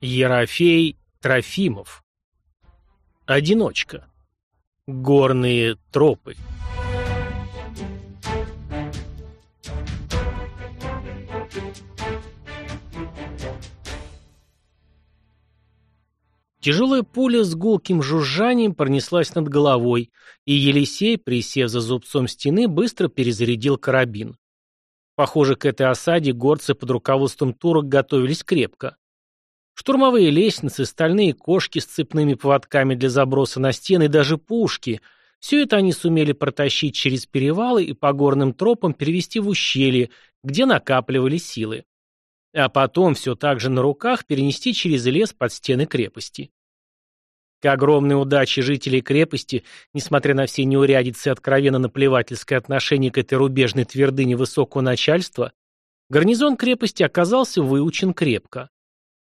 Ерофей Трофимов. Одиночка. Горные тропы. Тяжелая пуля с гулким жужжанием пронеслась над головой, и Елисей, присев за зубцом стены, быстро перезарядил карабин. Похоже, к этой осаде горцы под руководством турок готовились крепко. Штурмовые лестницы, стальные кошки с цепными поводками для заброса на стены и даже пушки – все это они сумели протащить через перевалы и по горным тропам перевести в ущелье, где накапливали силы. А потом все так же на руках перенести через лес под стены крепости. К огромной удаче жителей крепости, несмотря на все неурядицы и откровенно наплевательское отношение к этой рубежной твердыне высокого начальства, гарнизон крепости оказался выучен крепко.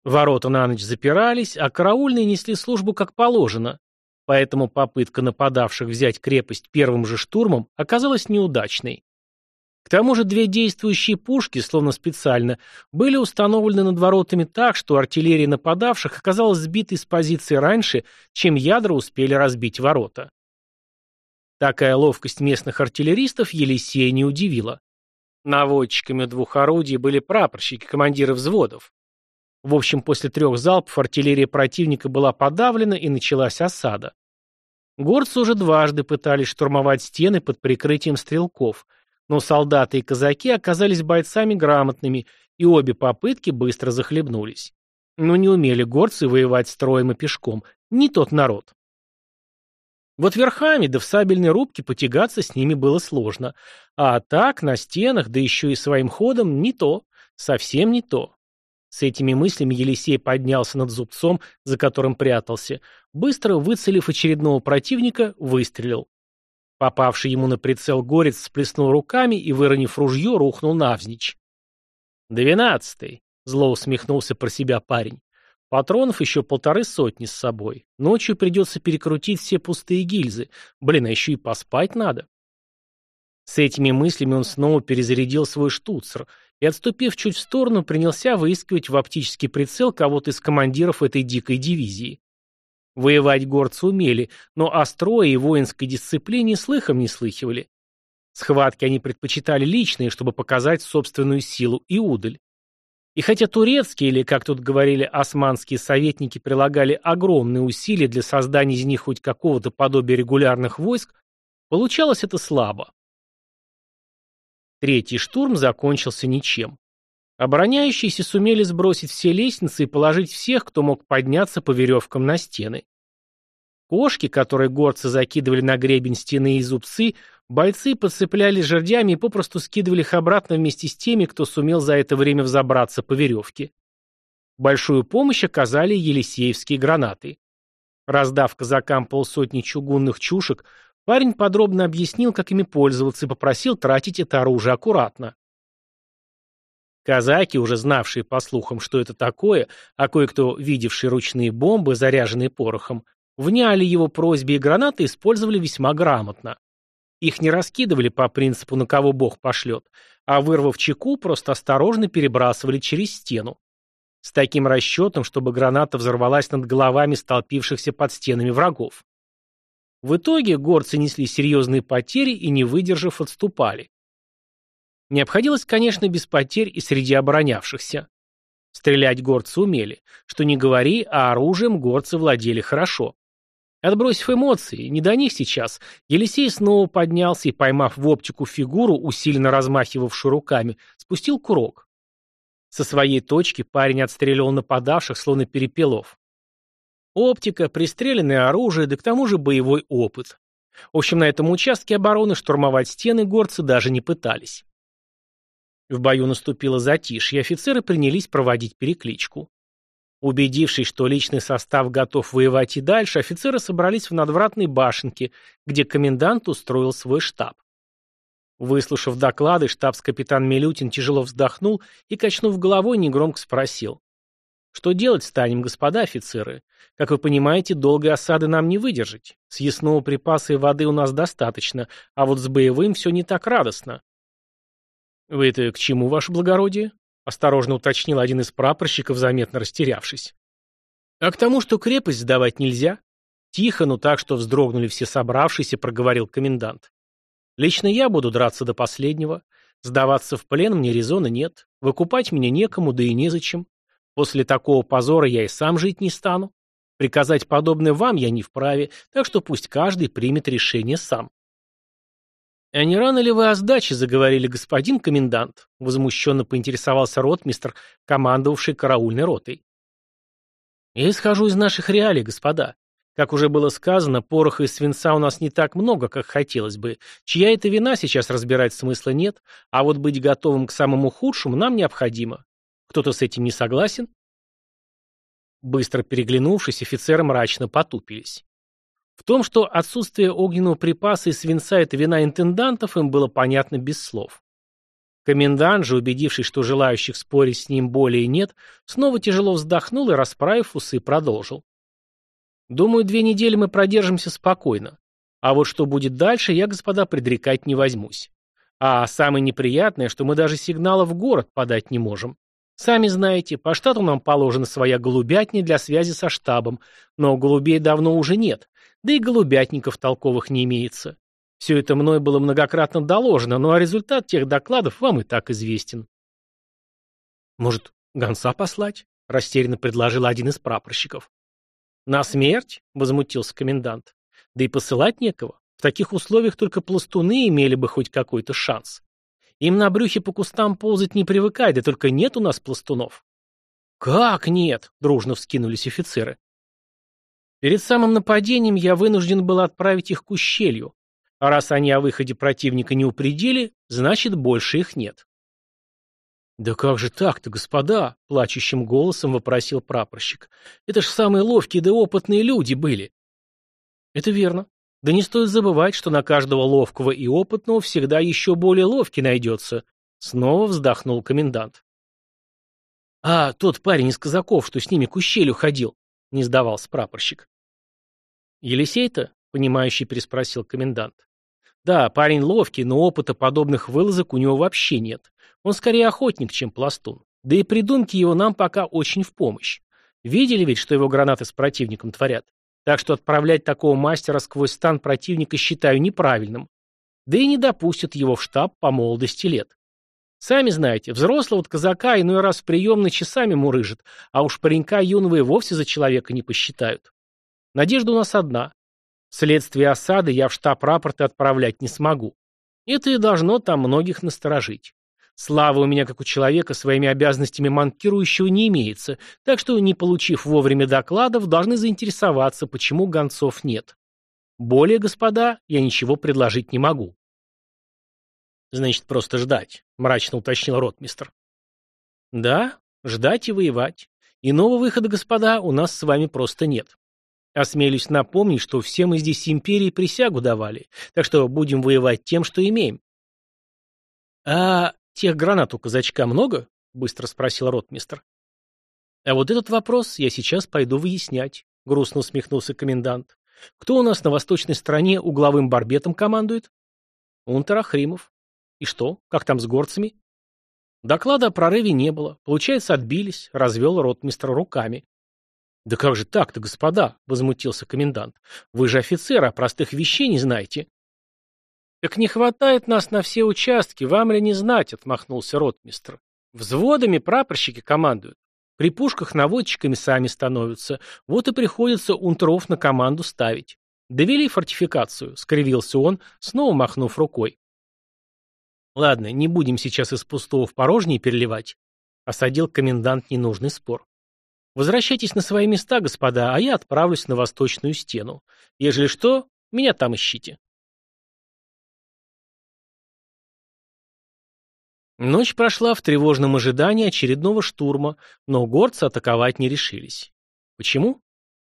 Ворота на ночь запирались, а караульные несли службу как положено, поэтому попытка нападавших взять крепость первым же штурмом оказалась неудачной. К тому же две действующие пушки, словно специально, были установлены над воротами так, что артиллерия нападавших оказалась сбитой с позиции раньше, чем ядра успели разбить ворота. Такая ловкость местных артиллеристов Елисея не удивила. Наводчиками двух орудий были прапорщики, командиры взводов. В общем, после трех залпов артиллерия противника была подавлена и началась осада. Горцы уже дважды пытались штурмовать стены под прикрытием стрелков, но солдаты и казаки оказались бойцами грамотными, и обе попытки быстро захлебнулись. Но не умели горцы воевать строем и пешком, не тот народ. Вот верхами, да в сабельной рубке потягаться с ними было сложно. А так, на стенах, да еще и своим ходом, не то, совсем не то. С этими мыслями Елисей поднялся над зубцом, за которым прятался, быстро выцелив очередного противника, выстрелил. Попавший ему на прицел горец сплеснул руками и, выронив ружье, рухнул навзничь. «Двенадцатый!» — зло усмехнулся про себя парень. «Патронов еще полторы сотни с собой. Ночью придется перекрутить все пустые гильзы. Блин, а еще и поспать надо». С этими мыслями он снова перезарядил свой штуцер и, отступив чуть в сторону, принялся выискивать в оптический прицел кого-то из командиров этой дикой дивизии. Воевать горцы умели, но о строе и воинской дисциплине слыхом не слыхивали. Схватки они предпочитали личные, чтобы показать собственную силу и удаль. И хотя турецкие, или, как тут говорили, османские советники прилагали огромные усилия для создания из них хоть какого-то подобия регулярных войск, получалось это слабо. Третий штурм закончился ничем. Обороняющиеся сумели сбросить все лестницы и положить всех, кто мог подняться по веревкам на стены. Кошки, которые горцы закидывали на гребень стены и зубцы, бойцы подцепляли жердями и попросту скидывали их обратно вместе с теми, кто сумел за это время взобраться по веревке. Большую помощь оказали елисеевские гранаты. Раздав казакам полсотни чугунных чушек, Парень подробно объяснил, как ими пользоваться, и попросил тратить это оружие аккуратно. Казаки, уже знавшие по слухам, что это такое, а кое-кто видевший ручные бомбы, заряженные порохом, вняли его просьбе и гранаты использовали весьма грамотно. Их не раскидывали по принципу «на кого Бог пошлет», а вырвав чеку, просто осторожно перебрасывали через стену. С таким расчетом, чтобы граната взорвалась над головами столпившихся под стенами врагов. В итоге горцы несли серьезные потери и, не выдержав, отступали. Не обходилось, конечно, без потерь и среди оборонявшихся. Стрелять горцы умели. Что не говори, а оружием горцы владели хорошо. Отбросив эмоции, не до них сейчас, Елисей снова поднялся и, поймав в оптику фигуру, усиленно размахивавшую руками, спустил курок. Со своей точки парень отстреливал нападавших, словно перепелов. Оптика, пристреленное оружие, да к тому же боевой опыт. В общем, на этом участке обороны штурмовать стены горцы даже не пытались. В бою наступило затишье, и офицеры принялись проводить перекличку. Убедившись, что личный состав готов воевать и дальше, офицеры собрались в надвратной башенке, где комендант устроил свой штаб. Выслушав доклады, штабс-капитан Милютин тяжело вздохнул и, качнув головой, негромко спросил. Что делать станем, господа офицеры? Как вы понимаете, долгой осады нам не выдержать. Съестного припаса и воды у нас достаточно, а вот с боевым все не так радостно. Вы это к чему, ваше благородие? Осторожно уточнил один из прапорщиков, заметно растерявшись. А к тому, что крепость сдавать нельзя, тихо, но так, что вздрогнули все собравшиеся, проговорил комендант. Лично я буду драться до последнего. Сдаваться в плен мне резона нет. Выкупать меня некому, да и незачем. После такого позора я и сам жить не стану. Приказать подобное вам я не вправе, так что пусть каждый примет решение сам. «А не рано ли вы о сдаче заговорили, господин комендант?» Возмущенно поинтересовался ротмистр, командовавший караульной ротой. «Я исхожу из наших реалий, господа. Как уже было сказано, пороха и свинца у нас не так много, как хотелось бы. Чья это вина, сейчас разбирать смысла нет, а вот быть готовым к самому худшему нам необходимо. Кто-то с этим не согласен?» Быстро переглянувшись, офицеры мрачно потупились. В том, что отсутствие огненного припаса и свинца – это вина интендантов, им было понятно без слов. Комендант же, убедившись, что желающих спорить с ним более нет, снова тяжело вздохнул и, расправив усы, продолжил. «Думаю, две недели мы продержимся спокойно. А вот что будет дальше, я, господа, предрекать не возьмусь. А самое неприятное, что мы даже сигнала в город подать не можем. Сами знаете, по штату нам положена своя голубятня для связи со штабом, но голубей давно уже нет, да и голубятников толковых не имеется. Все это мной было многократно доложено, ну а результат тех докладов вам и так известен. Может, гонца послать? Растерянно предложил один из прапорщиков. На смерть? Возмутился комендант. Да и посылать некого. В таких условиях только пластуны имели бы хоть какой-то шанс. Им на брюхе по кустам ползать не привыкай, да только нет у нас пластунов. Как нет? Дружно вскинулись офицеры. Перед самым нападением я вынужден был отправить их к ущелью. А раз они о выходе противника не упредили, значит, больше их нет. «Да как же так-то, господа?» — плачущим голосом вопросил прапорщик. «Это ж самые ловкие да опытные люди были». «Это верно. Да не стоит забывать, что на каждого ловкого и опытного всегда еще более ловкий найдется. Снова вздохнул комендант. А тот парень из казаков, что с ними к ущелью ходил, не сдавался прапорщик. Елисей-то, понимающий переспросил комендант. Да, парень ловкий, но опыта подобных вылазок у него вообще нет. Он скорее охотник, чем пластун. Да и придумки его нам пока очень в помощь. Видели ведь, что его гранаты с противником творят? Так что отправлять такого мастера сквозь стан противника считаю неправильным. Да и не допустят его в штаб по молодости лет. Сами знаете, взрослого казака иной раз в приемной часами мурыжит, а уж паренька юного и вовсе за человека не посчитают. Надежда у нас одна. Вследствие осады я в штаб рапорты отправлять не смогу. Это и должно там многих насторожить. Слава у меня, как у человека, своими обязанностями манкирующего не имеется, так что, не получив вовремя докладов, должны заинтересоваться, почему гонцов нет. Более, господа, я ничего предложить не могу. Значит, просто ждать, мрачно уточнил ротмистр. Да, ждать и воевать. Иного выхода, господа, у нас с вами просто нет. Осмелюсь напомнить, что все мы здесь империи присягу давали, так что будем воевать тем, что имеем. А «Тех гранат у казачка много?» — быстро спросил ротмистр. «А вот этот вопрос я сейчас пойду выяснять», — грустно усмехнулся комендант. «Кто у нас на восточной стороне угловым барбетом командует?» «Унтер Ахримов». «И что? Как там с горцами?» Доклада о прорыве не было. Получается, отбились, развел ротмистр руками. «Да как же так-то, господа?» — возмутился комендант. «Вы же офицеры, а простых вещей не знаете». «Так не хватает нас на все участки, вам ли не знать?» — отмахнулся ротмистр. «Взводами прапорщики командуют. При пушках наводчиками сами становятся. Вот и приходится унтеров на команду ставить. Довели фортификацию», — скривился он, снова махнув рукой. «Ладно, не будем сейчас из пустого в порожнее переливать», — осадил комендант ненужный спор. «Возвращайтесь на свои места, господа, а я отправлюсь на восточную стену. Ежели что, меня там ищите». Ночь прошла в тревожном ожидании очередного штурма, но горцы атаковать не решились. Почему?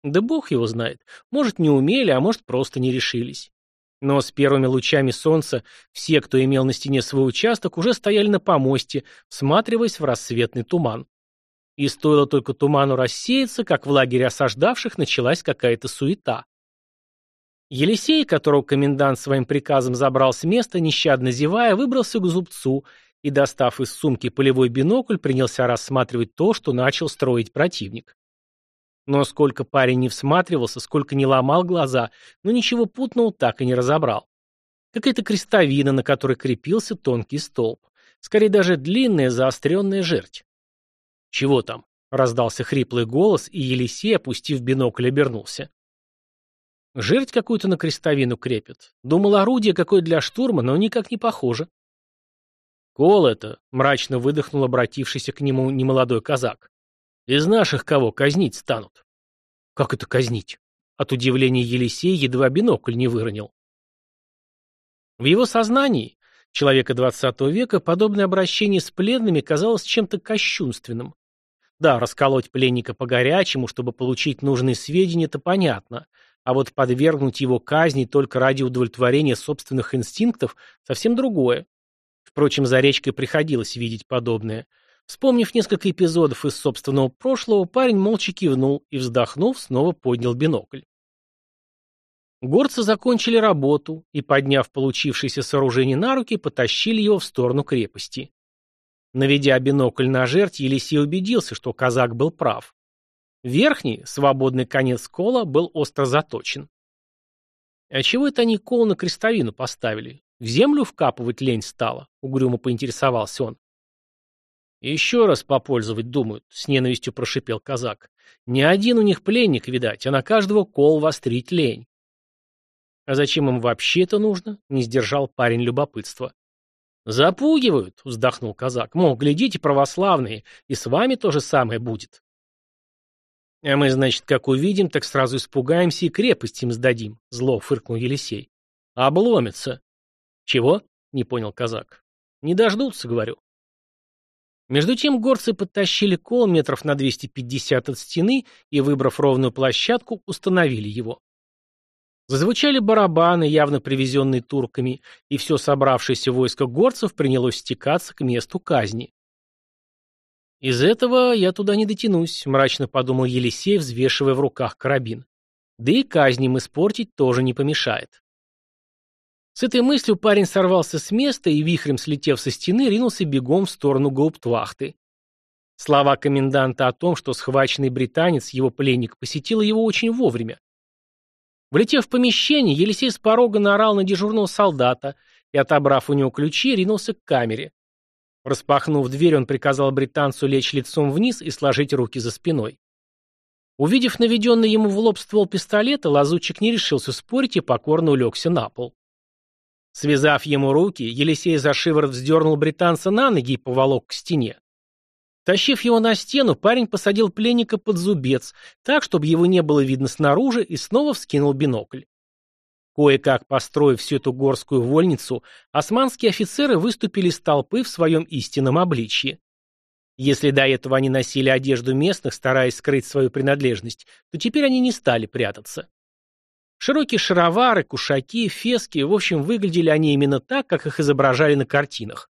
Да бог его знает. Может, не умели, а может, просто не решились. Но с первыми лучами солнца все, кто имел на стене свой участок, уже стояли на помосте, всматриваясь в рассветный туман. И стоило только туману рассеяться, как в лагере осаждавших началась какая-то суета. Елисей, которого комендант своим приказом забрал с места, нещадно зевая, выбрался к зубцу и, достав из сумки полевой бинокль, принялся рассматривать то, что начал строить противник. Но сколько парень не всматривался, сколько не ломал глаза, но ничего путного так и не разобрал. Какая-то крестовина, на которой крепился тонкий столб. Скорее даже длинная заостренная жерть. «Чего там?» — раздался хриплый голос, и Елисей, опустив бинокль, обернулся. Жерть какую-то на крестовину крепит. Думал, орудие какое для штурма, но никак не похоже. «Кол это!» — мрачно выдохнул обратившийся к нему немолодой казак. «Из наших кого казнить станут?» «Как это казнить?» От удивления Елисей едва бинокль не выронил. В его сознании, человека XX века, подобное обращение с пленными казалось чем-то кощунственным. Да, расколоть пленника по-горячему, чтобы получить нужные сведения, это понятно, а вот подвергнуть его казни только ради удовлетворения собственных инстинктов – совсем другое. Впрочем, за речкой приходилось видеть подобное. Вспомнив несколько эпизодов из собственного прошлого, парень молча кивнул и, вздохнув, снова поднял бинокль. Горцы закончили работу и, подняв получившееся сооружение на руки, потащили его в сторону крепости. Наведя бинокль на жертв, Елисей убедился, что казак был прав. Верхний, свободный конец кола, был остро заточен. А чего это они кол на крестовину поставили? В землю вкапывать лень стало, угрюмо поинтересовался он. Еще раз попользовать думают, с ненавистью прошипел казак. Ни один у них пленник, видать, а на каждого кол вострить лень. А зачем им вообще это нужно? Не сдержал парень любопытства. Запугивают, вздохнул казак. Мол, глядите, православные, и с вами то же самое будет. А мы, значит, как увидим, так сразу испугаемся и крепость им сдадим, зло фыркнул Елисей. Обломится. «Чего?» — не понял казак. «Не дождутся, говорю». Между тем горцы подтащили кол метров на 250 от стены и, выбрав ровную площадку, установили его. Зазвучали барабаны, явно привезенные турками, и все собравшееся войско горцев принялось стекаться к месту казни. «Из этого я туда не дотянусь», — мрачно подумал Елисей, взвешивая в руках карабин. «Да и казнь испортить тоже не помешает». С этой мыслью парень сорвался с места и, вихрем слетев со стены, ринулся бегом в сторону гауптвахты. Слова коменданта о том, что схваченный британец, его пленник, посетил его очень вовремя. Влетев в помещение, Елисей с порога наорал на дежурного солдата и, отобрав у него ключи, ринулся к камере. Распахнув дверь, он приказал британцу лечь лицом вниз и сложить руки за спиной. Увидев наведенный ему в лоб ствол пистолета, лазутчик не решился спорить и покорно улегся на пол. Связав ему руки, Елисей за шиворот вздернул британца на ноги и поволок к стене. Тащив его на стену, парень посадил пленника под зубец, так, чтобы его не было видно снаружи, и снова вскинул бинокль. Кое-как построив всю эту горскую вольницу, османские офицеры выступили из толпы в своем истинном обличье. Если до этого они носили одежду местных, стараясь скрыть свою принадлежность, то теперь они не стали прятаться. Широкие шаровары, кушаки, фески, в общем, выглядели они именно так, как их изображали на картинах.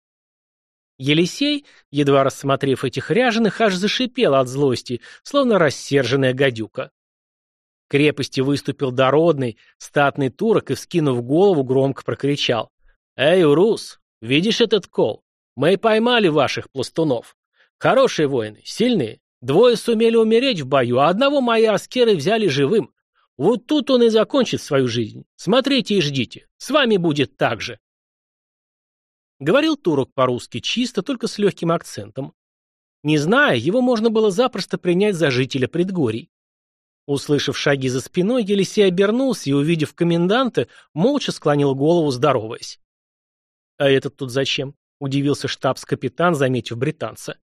Елисей, едва рассмотрев этих ряженых, аж зашипел от злости, словно рассерженная гадюка. К крепости выступил дородный, статный турок и, вскинув голову, громко прокричал. «Эй, Урус, видишь этот кол? Мы поймали ваших пластунов. Хорошие воины, сильные. Двое сумели умереть в бою, а одного мои аскеры взяли живым. Вот тут он и закончит свою жизнь. Смотрите и ждите. С вами будет так же. Говорил турок по-русски чисто, только с легким акцентом. Не зная, его можно было запросто принять за жителя предгорий. Услышав шаги за спиной, Елисей обернулся и, увидев коменданта, молча склонил голову, здороваясь. «А этот тут зачем?» — удивился штабс-капитан, заметив британца.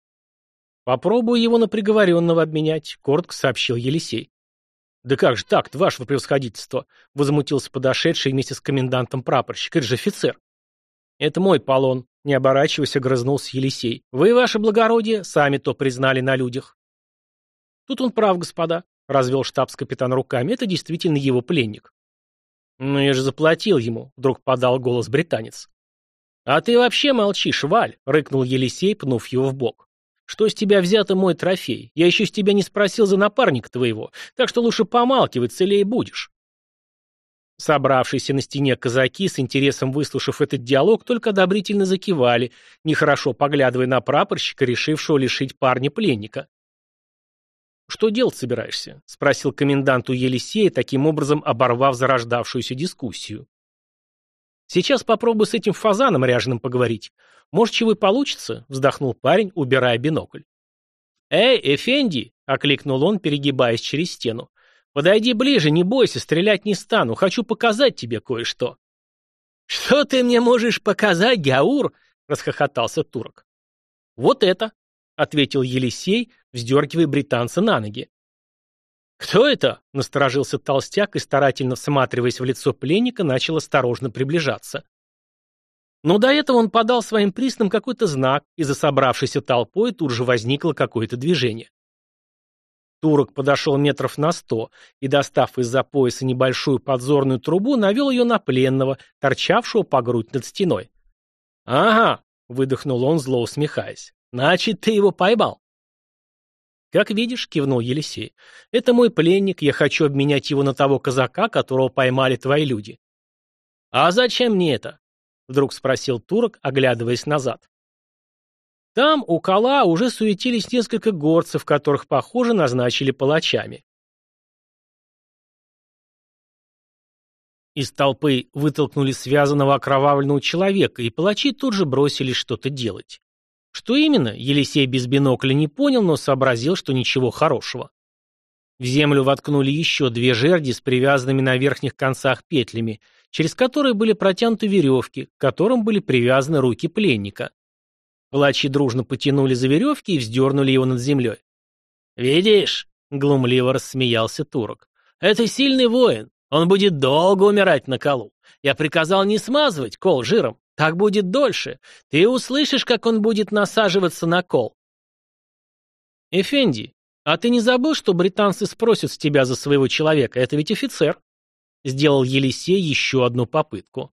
«Попробую его на приговоренного обменять», — коротко сообщил Елисей. «Да как же так, ваше превосходительство?» — возмутился подошедший вместе с комендантом прапорщик. «Это же офицер». «Это мой полон», — не оборачиваясь, огрызнулся Елисей. «Вы, ваше благородие, сами то признали на людях». «Тут он прав, господа», — развел штабс-капитан руками. «Это действительно его пленник». «Ну я же заплатил ему», — вдруг подал голос британец. «А ты вообще молчишь, Валь», — рыкнул Елисей, пнув его в бок. Что с тебя взято мой трофей? Я еще с тебя не спросил за напарника твоего, так что лучше помалкивай, целее будешь. Собравшиеся на стене казаки, с интересом выслушав этот диалог, только одобрительно закивали, нехорошо поглядывая на прапорщика, решившего лишить парня пленника. что делать собираешься?» — спросил комендант у Елисея, таким образом оборвав зарождавшуюся дискуссию. «Сейчас попробую с этим фазаном ряженым поговорить. Может, чего и получится?» — вздохнул парень, убирая бинокль. «Эй, Эфенди!» — окликнул он, перегибаясь через стену. «Подойди ближе, не бойся, стрелять не стану. Хочу показать тебе кое-что». «Что ты мне можешь показать, Гаур?» — расхохотался турок. «Вот это», — ответил Елисей, вздергивая британца на ноги. «Кто это?» — насторожился толстяк и, старательно всматриваясь в лицо пленника, начал осторожно приближаться. Но до этого он подал своим приснам какой-то знак, и за собравшейся толпой тут же возникло какое-то движение. Турок подошел метров на сто и, достав из-за пояса небольшую подзорную трубу, навел ее на пленного, торчавшего по грудь над стеной. «Ага», — выдохнул он, зло усмехаясь, — «значит, ты его поймал». «Как видишь», — кивнул Елисей, — «это мой пленник, я хочу обменять его на того казака, которого поймали твои люди». «А зачем мне это?» — вдруг спросил турок, оглядываясь назад. Там, у кола, уже суетились несколько горцев, которых, похоже, назначили палачами. Из толпы вытолкнули связанного окровавленного человека, и палачи тут же бросились что-то делать. Что именно, Елисей без бинокля не понял, но сообразил, что ничего хорошего. В землю воткнули еще две жерди с привязанными на верхних концах петлями, через которые были протянуты веревки, к которым были привязаны руки пленника. Палачи дружно потянули за веревки и вздернули его над землей. «Видишь?» — глумливо рассмеялся турок. «Это сильный воин. Он будет долго умирать на колу. Я приказал не смазывать кол жиром. Так будет дольше. Ты услышишь, как он будет насаживаться на кол». «Эфенди, а ты не забыл, что британцы спросят с тебя за своего человека? Это ведь офицер?» Сделал Елисей еще одну попытку.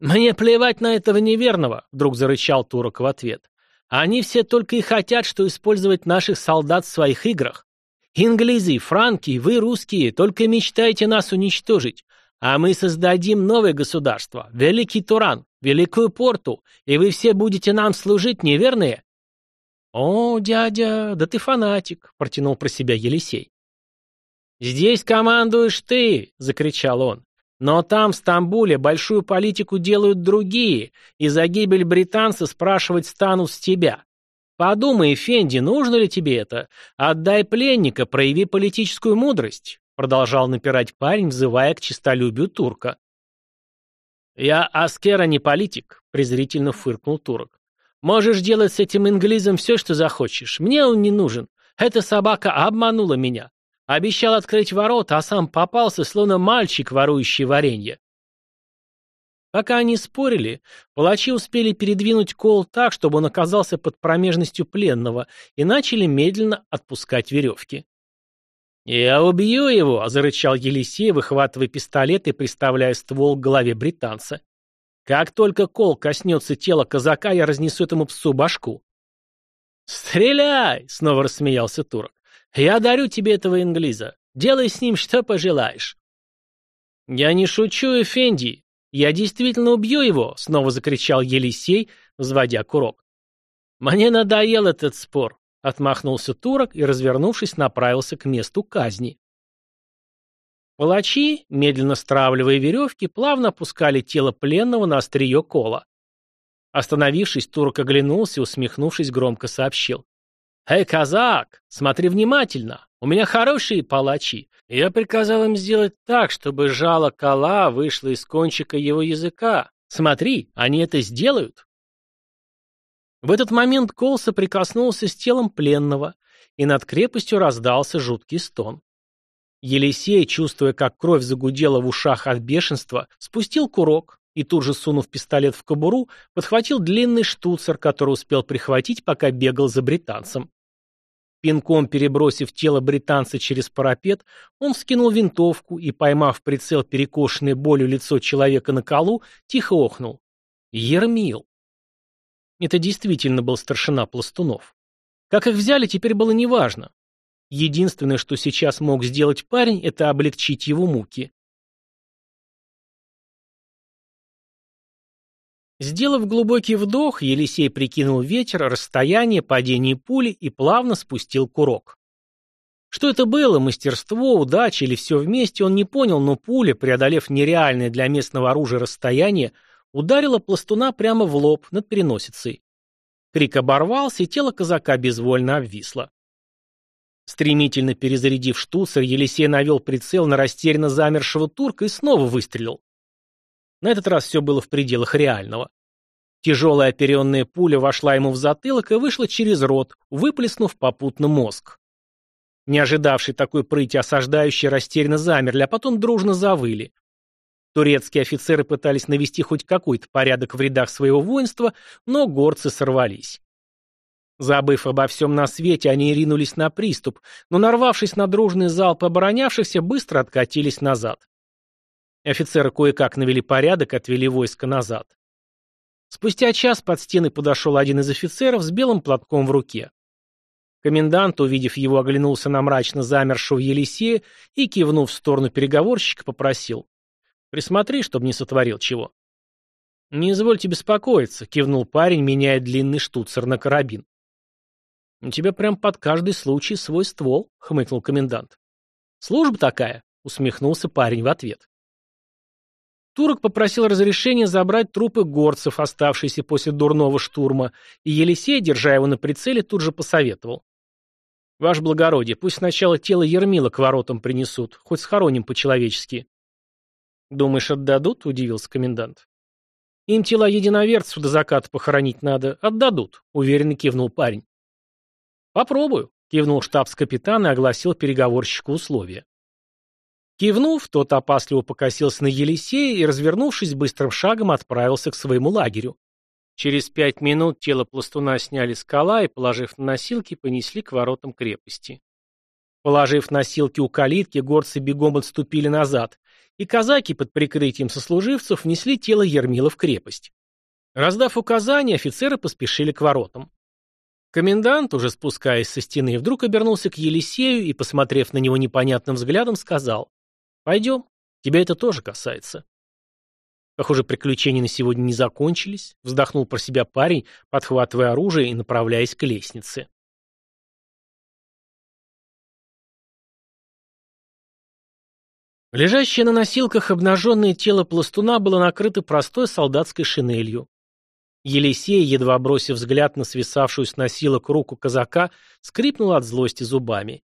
«Мне плевать на этого неверного», — вдруг зарычал турок в ответ. «Они все только и хотят, что использовать наших солдат в своих играх. Инглизы, франки, вы, русские, только мечтаете нас уничтожить, а мы создадим новое государство, Великий Туран, Великую Порту, и вы все будете нам служить, неверные?» «О, дядя, да ты фанатик», — протянул про себя Елисей. «Здесь командуешь ты!» — закричал он. Но там, в Стамбуле, большую политику делают другие, и за гибель британца спрашивать станут с тебя. Подумай, Фенди, нужно ли тебе это? Отдай пленника, прояви политическую мудрость, продолжал напирать парень, взывая к честолюбию турка. Я аскера не политик, презрительно фыркнул турок. Можешь делать с этим инглизом все, что захочешь. Мне он не нужен. Эта собака обманула меня. Обещал открыть ворота, а сам попался, словно мальчик, ворующий варенье. Пока они спорили, палачи успели передвинуть кол так, чтобы он оказался под промежностью пленного, и начали медленно отпускать веревки. «Я убью его!» — зарычал Елисей, выхватывая пистолет и приставляя ствол к голове британца. «Как только кол коснется тела казака, я разнесу этому псу башку». «Стреляй!» — снова рассмеялся турок. Я дарю тебе этого инглиза. Делай с ним что пожелаешь». «Я не шучу, Эфенди. Я действительно убью его», — снова закричал Елисей, взводя курок. «Мне надоел этот спор», — отмахнулся турок и, развернувшись, направился к месту казни. Палачи, медленно стравливая веревки, плавно опускали тело пленного на острие кола. Остановившись, турок оглянулся и, усмехнувшись, громко сообщил. «Эй, казак, смотри внимательно, у меня хорошие палачи. Я приказал им сделать так, чтобы жало кола вышло из кончика его языка. Смотри, они это сделают». В этот момент кол соприкоснулся с телом пленного, и над крепостью раздался жуткий стон. Елисей, чувствуя, как кровь загудела в ушах от бешенства, спустил курок и тут же, сунув пистолет в кобуру, подхватил длинный штуцер, который успел прихватить, пока бегал за британцем. Пинком перебросив тело британца через парапет, он вскинул винтовку и, поймав прицел перекошенное болью лицо человека на колу, тихо охнул. Ермил. Это действительно был старшина пластунов. Как их взяли, теперь было неважно. Единственное, что сейчас мог сделать парень, это облегчить его муки. Сделав глубокий вдох, Елисей прикинул ветер, расстояние, падение пули и плавно спустил курок. Что это было, мастерство, удача или все вместе, он не понял, но пуля, преодолев нереальное для местного оружия расстояние, ударила пластуна прямо в лоб над переносицей. Крик оборвался, и тело казака безвольно обвисло. Стремительно перезарядив штуцер, Елисей навел прицел на растерянно замершего турка и снова выстрелил. На этот раз все было в пределах реального. Тяжелая оперенная пуля вошла ему в затылок и вышла через рот, выплеснув попутно мозг. Не ожидавший такой прыти осаждающие растерянно замерли, а потом дружно завыли. Турецкие офицеры пытались навести хоть какой-то порядок в рядах своего воинства, но горцы сорвались. Забыв обо всем на свете, они ринулись на приступ, но, нарвавшись на дружный залп оборонявшихся, быстро откатились назад. Офицеры кое-как навели порядок, отвели войско назад. Спустя час под стены подошел один из офицеров с белым платком в руке. Комендант, увидев его, оглянулся на мрачно замершего Елисея и, кивнув в сторону переговорщика, попросил. «Присмотри, чтобы не сотворил чего». «Не извольте беспокоиться», — кивнул парень, меняя длинный штуцер на карабин. «У тебя прям под каждый случай свой ствол», — хмыкнул комендант. «Служба такая», — усмехнулся парень в ответ. Турок попросил разрешения забрать трупы горцев, оставшиеся после дурного штурма, и Елисей, держа его на прицеле, тут же посоветовал. «Ваше благородие, пусть сначала тело Ермила к воротам принесут, хоть схороним по-человечески». «Думаешь, отдадут?» — удивился комендант. «Им тела единоверцев до заката похоронить надо. Отдадут», — уверенно кивнул парень. «Попробую», — кивнул штабс-капитан и огласил переговорщику условия. Кивнув, тот опасливо покосился на Елисея и, развернувшись, быстрым шагом отправился к своему лагерю. Через пять минут тело пластуна сняли с кола и, положив на носилки, понесли к воротам крепости. Положив носилки у калитки, горцы бегом отступили назад, и казаки под прикрытием сослуживцев внесли тело Ермила в крепость. Раздав указания, офицеры поспешили к воротам. Комендант, уже спускаясь со стены, вдруг обернулся к Елисею и, посмотрев на него непонятным взглядом, сказал Пойдем, тебя это тоже касается. Похоже, приключения на сегодня не закончились, вздохнул про себя парень, подхватывая оружие и направляясь к лестнице. Лежащее на носилках обнаженное тело пластуна было накрыто простой солдатской шинелью. Елисей, едва бросив взгляд на свисавшую с носилок руку казака, скрипнул от злости зубами.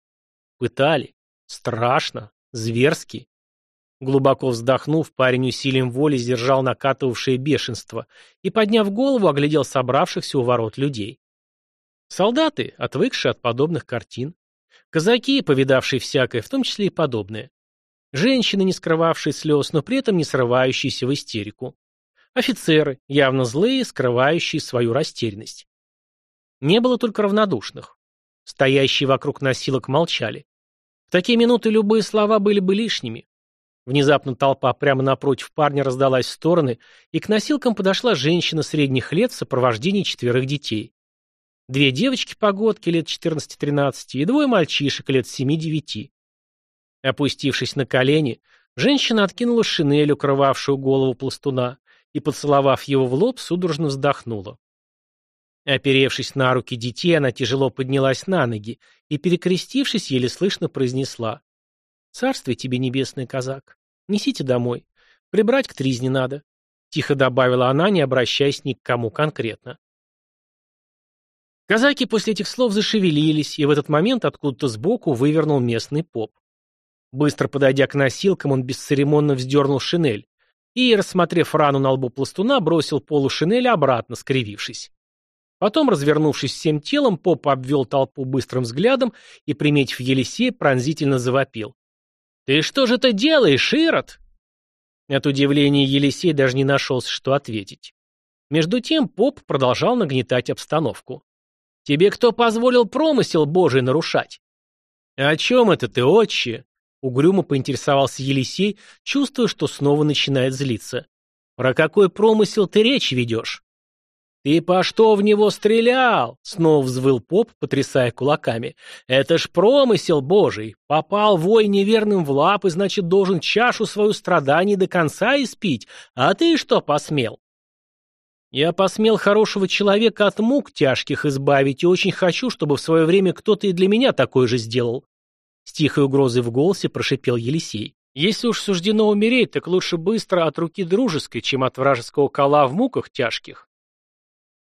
Пытали. Страшно. Зверски. Глубоко вздохнув, парень усилием воли сдержал накатывавшее бешенство и, подняв голову, оглядел собравшихся у ворот людей. Солдаты, отвыкшие от подобных картин. Казаки, повидавшие всякое, в том числе и подобное. Женщины, не скрывавшие слез, но при этом не срывающиеся в истерику. Офицеры, явно злые, скрывающие свою растерянность. Не было только равнодушных. Стоящие вокруг носилок молчали такие минуты любые слова были бы лишними. Внезапно толпа прямо напротив парня раздалась в стороны, и к носилкам подошла женщина средних лет в сопровождении четверых детей. Две девочки-погодки лет 14-13 и двое мальчишек лет 7-9. Опустившись на колени, женщина откинула шинель, укрывавшую голову пластуна, и, поцеловав его в лоб, судорожно вздохнула. Оперевшись на руки детей, она тяжело поднялась на ноги и, перекрестившись, еле слышно произнесла. «Царствие тебе, небесный казак. Несите домой. Прибрать к тризне надо», — тихо добавила она, не обращаясь ни к кому конкретно. Казаки после этих слов зашевелились, и в этот момент откуда-то сбоку вывернул местный поп. Быстро подойдя к носилкам, он бесцеремонно вздернул шинель и, рассмотрев рану на лбу пластуна, бросил полу шинели обратно, скривившись. Потом, развернувшись всем телом, поп обвел толпу быстрым взглядом и, приметив Елисея, пронзительно завопил. «Ты что же это делаешь, Ирод?» От удивления Елисей даже не нашелся, что ответить. Между тем поп продолжал нагнетать обстановку. «Тебе кто позволил промысел Божий нарушать?» «О чем это ты, отче?» Угрюмо поинтересовался Елисей, чувствуя, что снова начинает злиться. «Про какой промысел ты речь ведешь?» «Ты по что в него стрелял?» — снова взвыл поп, потрясая кулаками. «Это ж промысел божий! Попал вой неверным в лапы, значит, должен чашу свою страданий до конца испить. А ты что посмел?» «Я посмел хорошего человека от мук тяжких избавить и очень хочу, чтобы в свое время кто-то и для меня такое же сделал». С тихой угрозой в голосе прошипел Елисей. «Если уж суждено умереть, так лучше быстро от руки дружеской, чем от вражеского кола в муках тяжких».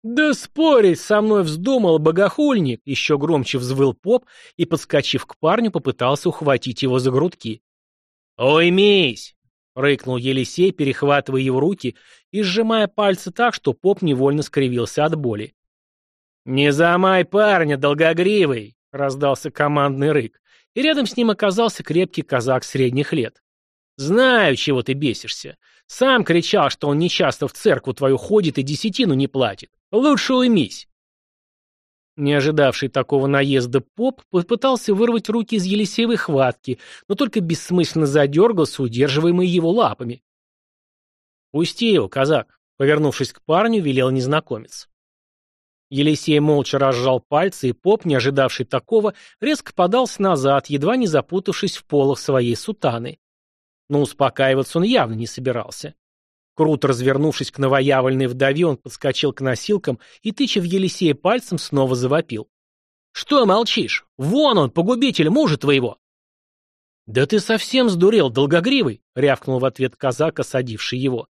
«Да спорить со мной вздумал богохульник!» Еще громче взвыл поп и, подскочив к парню, попытался ухватить его за грудки. «Уймись!» — рыкнул Елисей, перехватывая его руки и сжимая пальцы так, что поп невольно скривился от боли. «Не замай парня, долгогривый!» — раздался командный рык, и рядом с ним оказался крепкий казак средних лет. «Знаю, чего ты бесишься. Сам кричал, что он нечасто в церкву твою ходит и десятину не платит. Лучше уймись!» Не ожидавший такого наезда поп попытался вырвать руки из Елисеевой хватки, но только бессмысленно задергался, удерживаемый его лапами. «Пусти его, казак!» — повернувшись к парню, велел незнакомец. Елисей молча разжал пальцы, и поп, не ожидавший такого, резко подался назад, едва не запутавшись в полах своей сутаны. Но успокаиваться он явно не собирался. Круто развернувшись к новоявленной вдове, он подскочил к носилкам и, тыча в Елисея пальцем, снова завопил. «Что молчишь? Вон он, погубитель мужа твоего!» «Да ты совсем сдурел, долгогривый!» — рявкнул в ответ казак, осадивший его.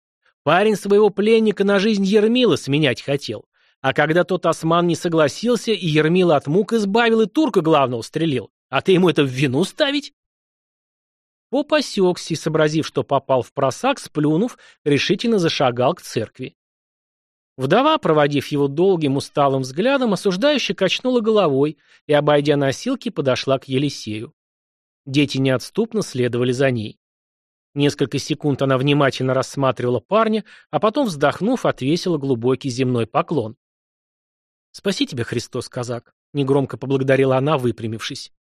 «Парень своего пленника на жизнь Ермила сменять хотел. А когда тот осман не согласился, и Ермила от мук избавил, и турка главного стрелил, а ты ему это в вину ставить? Поп осекся сообразив, что попал в просак, сплюнув, решительно зашагал к церкви. Вдова, проводив его долгим усталым взглядом, осуждающе качнула головой и, обойдя носилки, подошла к Елисею. Дети неотступно следовали за ней. Несколько секунд она внимательно рассматривала парня, а потом, вздохнув, отвесила глубокий земной поклон. «Спаси тебя, Христос, казак!» — негромко поблагодарила она, выпрямившись.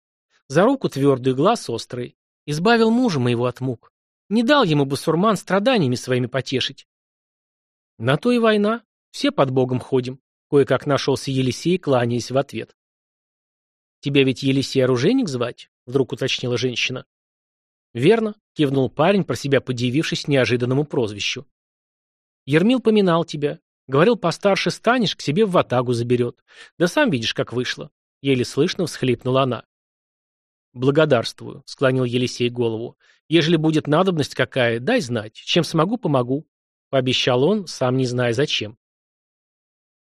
«За руку твердый, глаз острый. Избавил мужа моего от мук. Не дал ему басурман страданиями своими потешить». «На то и война. Все под Богом ходим», — кое-как нашелся Елисей, кланяясь в ответ. «Тебя ведь Елисей оружейник звать?» — вдруг уточнила женщина. «Верно», — кивнул парень, про себя подивившись неожиданному прозвищу. «Ермил поминал тебя. Говорил, постарше станешь, к себе в ватагу заберет. Да сам видишь, как вышло. Еле слышно всхлипнула она. «Благодарствую», — склонил Елисей голову. «Ежели будет надобность какая, дай знать. Чем смогу, помогу», — пообещал он, сам не зная зачем.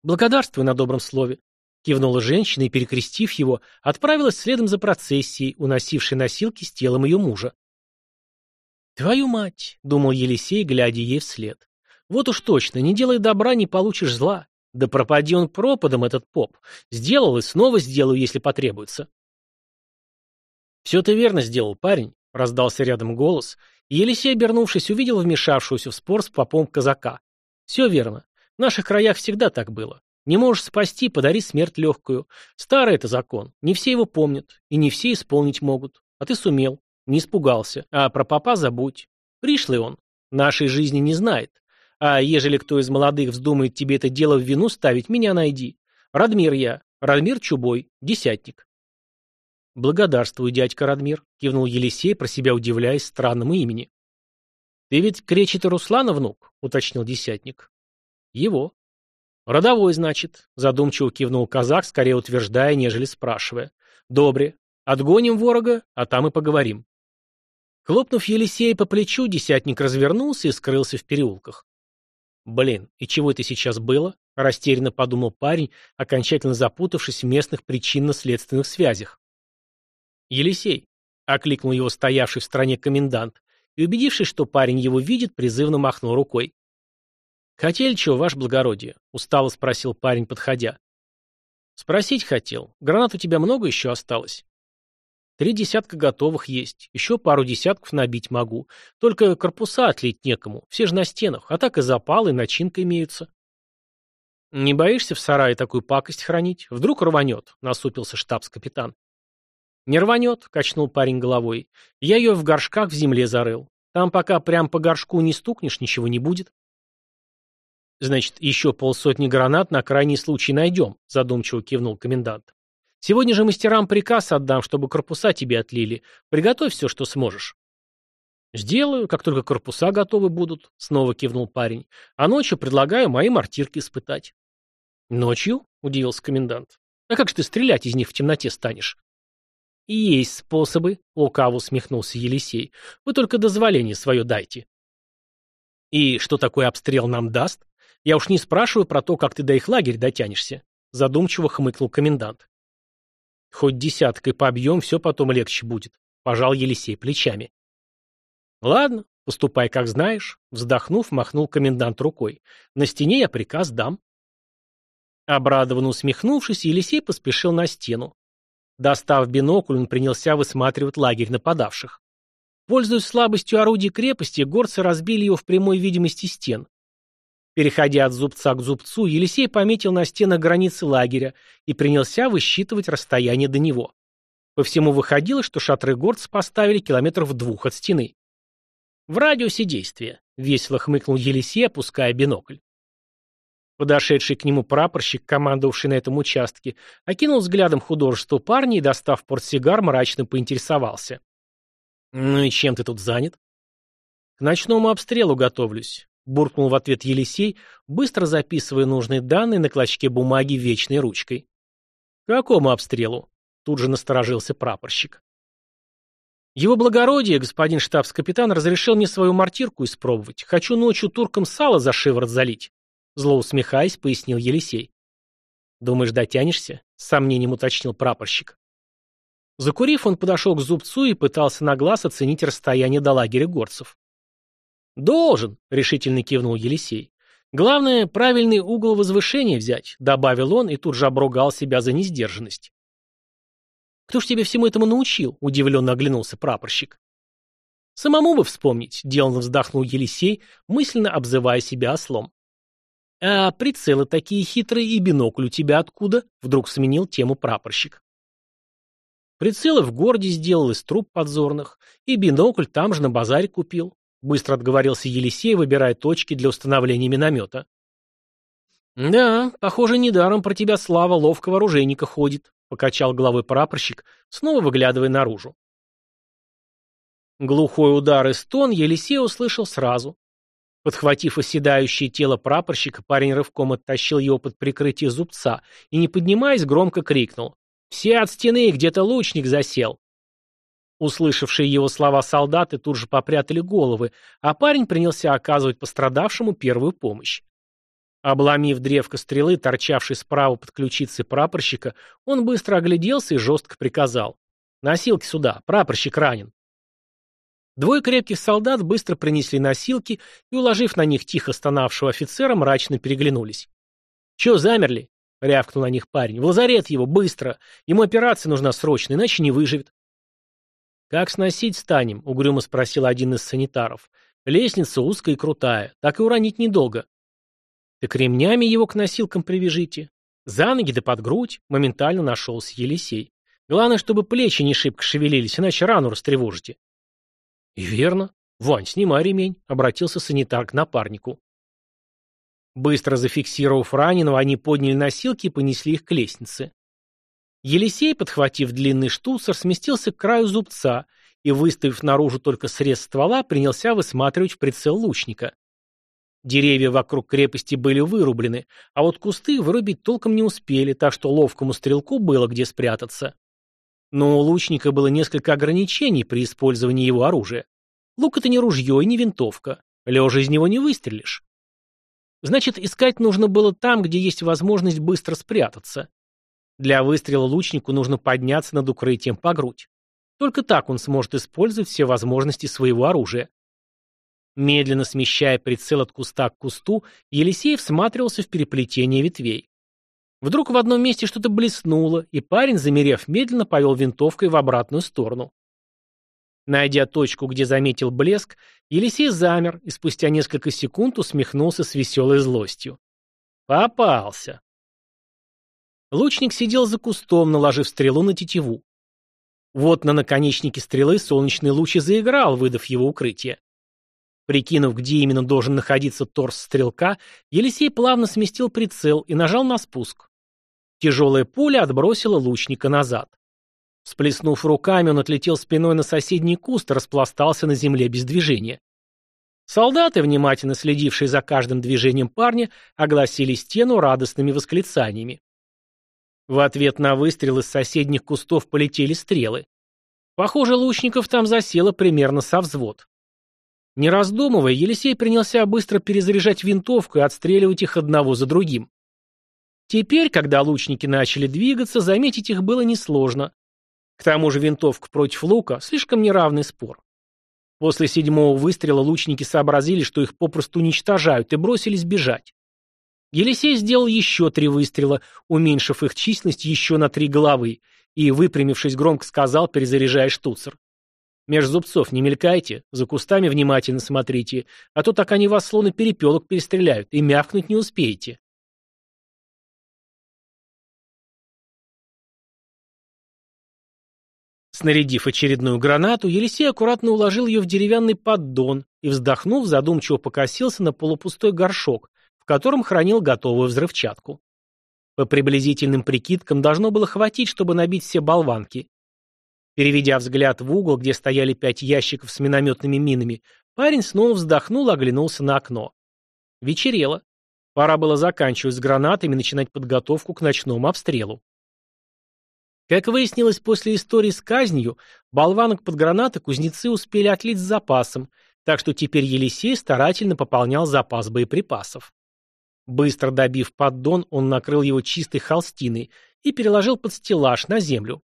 «Благодарствую на добром слове», — кивнула женщина и, перекрестив его, отправилась следом за процессией, уносившей носилки с телом ее мужа. «Твою мать!» — думал Елисей, глядя ей вслед. Вот уж точно, не делай добра, не получишь зла. Да пропади он пропадом, этот поп. Сделал и снова сделаю, если потребуется. Все ты верно сделал, парень, раздался рядом голос, и Елисей, обернувшись, увидел вмешавшуюся в спор с попом казака. Все верно. В наших краях всегда так было. Не можешь спасти, подари смерть легкую. Старый это закон. Не все его помнят, и не все исполнить могут. А ты сумел, не испугался. А про папа забудь. Пришлый он. Нашей жизни не знает. А ежели кто из молодых вздумает тебе это дело в вину ставить, меня найди. Радмир я. Радмир Чубой. Десятник. Благодарствую, дядька Радмир, кивнул Елисей, про себя удивляясь странному имени. Ты ведь кречета Руслана внук, уточнил десятник. Его. Родовой, значит, задумчиво кивнул казак, скорее утверждая, нежели спрашивая. Добре. Отгоним ворога, а там и поговорим. Хлопнув Елисея по плечу, десятник развернулся и скрылся в переулках. «Блин, и чего это сейчас было?» – растерянно подумал парень, окончательно запутавшись в местных причинно-следственных связях. «Елисей», – окликнул его стоявший в стороне комендант, и, убедившись, что парень его видит, призывно махнул рукой. «Хотели чего, ваше благородие?» – устало спросил парень, подходя. «Спросить хотел. Гранат у тебя много еще осталось?» Три десятка готовых есть. Еще пару десятков набить могу. Только корпуса отлить некому. Все же на стенах. А так и запалы, и начинка имеются. Не боишься в сарае такую пакость хранить? Вдруг рванет, насупился штабс-капитан. Не рванет, качнул парень головой. Я ее в горшках в земле зарыл. Там пока прям по горшку не стукнешь, ничего не будет. Значит, еще полсотни гранат на крайний случай найдем, задумчиво кивнул комендант. Сегодня же мастерам приказ отдам, чтобы корпуса тебе отлили. Приготовь все, что сможешь. «Сделаю, как только корпуса готовы будут», — снова кивнул парень. «А ночью предлагаю мои мортирки испытать». «Ночью?» — удивился комендант. «А как же ты стрелять из них в темноте станешь?» «Есть способы», — лукаво усмехнулся Елисей. «Вы только дозволение свое дайте». «И что такой обстрел нам даст? Я уж не спрашиваю про то, как ты до их лагеря дотянешься», — задумчиво хмыкнул комендант. «Хоть десяткой побьем, все потом легче будет», — пожал Елисей плечами. «Ладно, поступай как знаешь», — вздохнув, махнул комендант рукой. «На стене я приказ дам». Обрадованно усмехнувшись, Елисей поспешил на стену. Достав бинокль, он принялся высматривать лагерь нападавших. Пользуясь слабостью орудий крепости, горцы разбили его в прямой видимости стен. Переходя от зубца к зубцу, Елисей пометил на стенах границы лагеря и принялся высчитывать расстояние до него. По всему выходило, что шатры горцы поставили километров двух от стены. «В радиусе действия», — весело хмыкнул Елисей, опуская бинокль. Подошедший к нему прапорщик, командовавший на этом участке, окинул взглядом художество парня и, достав портсигар, мрачно поинтересовался. «Ну и чем ты тут занят?» «К ночному обстрелу готовлюсь», — буркнул в ответ Елисей, быстро записывая нужные данные на клочке бумаги вечной ручкой. «Какому обстрелу?» — тут же насторожился прапорщик. «Его благородие, господин штабс-капитан, разрешил мне свою мартирку испробовать. Хочу ночью туркам сало за шиворот залить», — зло усмехаясь, пояснил Елисей. «Думаешь, дотянешься?» — с сомнением уточнил прапорщик. Закурив, он подошел к зубцу и пытался на глаз оценить расстояние до лагеря горцев. «Должен», — решительно кивнул Елисей. «Главное, правильный угол возвышения взять», — добавил он и тут же обругал себя за несдержанность. «Кто ж тебе всему этому научил?» — удивленно оглянулся прапорщик. «Самому бы вспомнить», — деланно вздохнул Елисей, мысленно обзывая себя ослом. «А прицелы такие хитрые и бинокль у тебя откуда?» — вдруг сменил тему прапорщик. Прицелы в городе сделал из труб подзорных, и бинокль там же на базаре купил. Быстро отговорился Елисей, выбирая точки для установления миномета. «Да, похоже, недаром про тебя слава ловкого оружейника ходит», — покачал головой прапорщик, снова выглядывая наружу. Глухой удар и стон Елисей услышал сразу. Подхватив оседающее тело прапорщика, парень рывком оттащил его под прикрытие зубца и, не поднимаясь, громко крикнул. «Все от стены, где-то лучник засел!» Услышавшие его слова солдаты тут же попрятали головы, а парень принялся оказывать пострадавшему первую помощь. Обломив древко стрелы, торчавшей справа под ключицей прапорщика, он быстро огляделся и жестко приказал. «Носилки сюда, прапорщик ранен». Двое крепких солдат быстро принесли носилки и, уложив на них тихо стонавшего офицера, мрачно переглянулись. «Чё замерли?» — рявкнул на них парень. «В лазарет его, быстро! Ему операция нужна срочно, иначе не выживет». «Как сносить станем?» — угрюмо спросил один из санитаров. «Лестница узкая и крутая, так и уронить недолго». «Так ремнями его к носилкам привяжите. За ноги да под грудь», — моментально нашелся Елисей. «Главное, чтобы плечи не шибко шевелились, иначе рану растревожите». «И верно. Вань, снимай ремень», — обратился санитар к напарнику. Быстро зафиксировав раненого, они подняли носилки и понесли их к лестнице. Елисей, подхватив длинный штуцер, сместился к краю зубца и, выставив наружу только срез ствола, принялся высматривать в прицел лучника. Деревья вокруг крепости были вырублены, а вот кусты вырубить толком не успели, так что ловкому стрелку было где спрятаться. Но у лучника было несколько ограничений при использовании его оружия. Лук — это не ружье и не винтовка. Лежа из него не выстрелишь. Значит, искать нужно было там, где есть возможность быстро спрятаться. Для выстрела лучнику нужно подняться над укрытием по грудь. Только так он сможет использовать все возможности своего оружия. Медленно смещая прицел от куста к кусту, Елисей всматривался в переплетение ветвей. Вдруг в одном месте что-то блеснуло, и парень, замерев, медленно повел винтовкой в обратную сторону. Найдя точку, где заметил блеск, Елисей замер и спустя несколько секунд усмехнулся с веселой злостью. Попался. Лучник сидел за кустом, наложив стрелу на тетиву. Вот на наконечнике стрелы солнечный луч и заиграл, выдав его укрытие. Прикинув, где именно должен находиться торс стрелка, Елисей плавно сместил прицел и нажал на спуск. Тяжелая пуля отбросила лучника назад. Сплеснув руками, он отлетел спиной на соседний куст и распластался на земле без движения. Солдаты, внимательно следившие за каждым движением парня, огласили стену радостными восклицаниями. В ответ на выстрел из соседних кустов полетели стрелы. Похоже, лучников там засело примерно со взвод. Не раздумывая, Елисей принялся быстро перезаряжать винтовку и отстреливать их одного за другим. Теперь, когда лучники начали двигаться, заметить их было несложно. К тому же винтовка против лука – слишком неравный спор. После седьмого выстрела лучники сообразили, что их попросту уничтожают, и бросились бежать. Елисей сделал еще три выстрела, уменьшив их численность еще на три головы, и, выпрямившись, громко сказал, перезаряжая штуцер. Меж зубцов не мелькайте, за кустами внимательно смотрите, а то так они вас словно перепелок перестреляют, и мявкнуть не успеете. Снарядив очередную гранату, Елисей аккуратно уложил ее в деревянный поддон и, вздохнув, задумчиво покосился на полупустой горшок, котором хранил готовую взрывчатку. По приблизительным прикидкам должно было хватить, чтобы набить все болванки. Переведя взгляд в угол, где стояли пять ящиков с минометными минами, парень снова вздохнул и оглянулся на окно. Вечерело. Пора было заканчивать с гранатами и начинать подготовку к ночному обстрелу. Как выяснилось после истории с казнью, болванок под гранаты кузнецы успели отлить с запасом, так что теперь Елисей старательно пополнял запас боеприпасов. Быстро добив поддон, он накрыл его чистой холстиной и переложил под стеллаж на землю.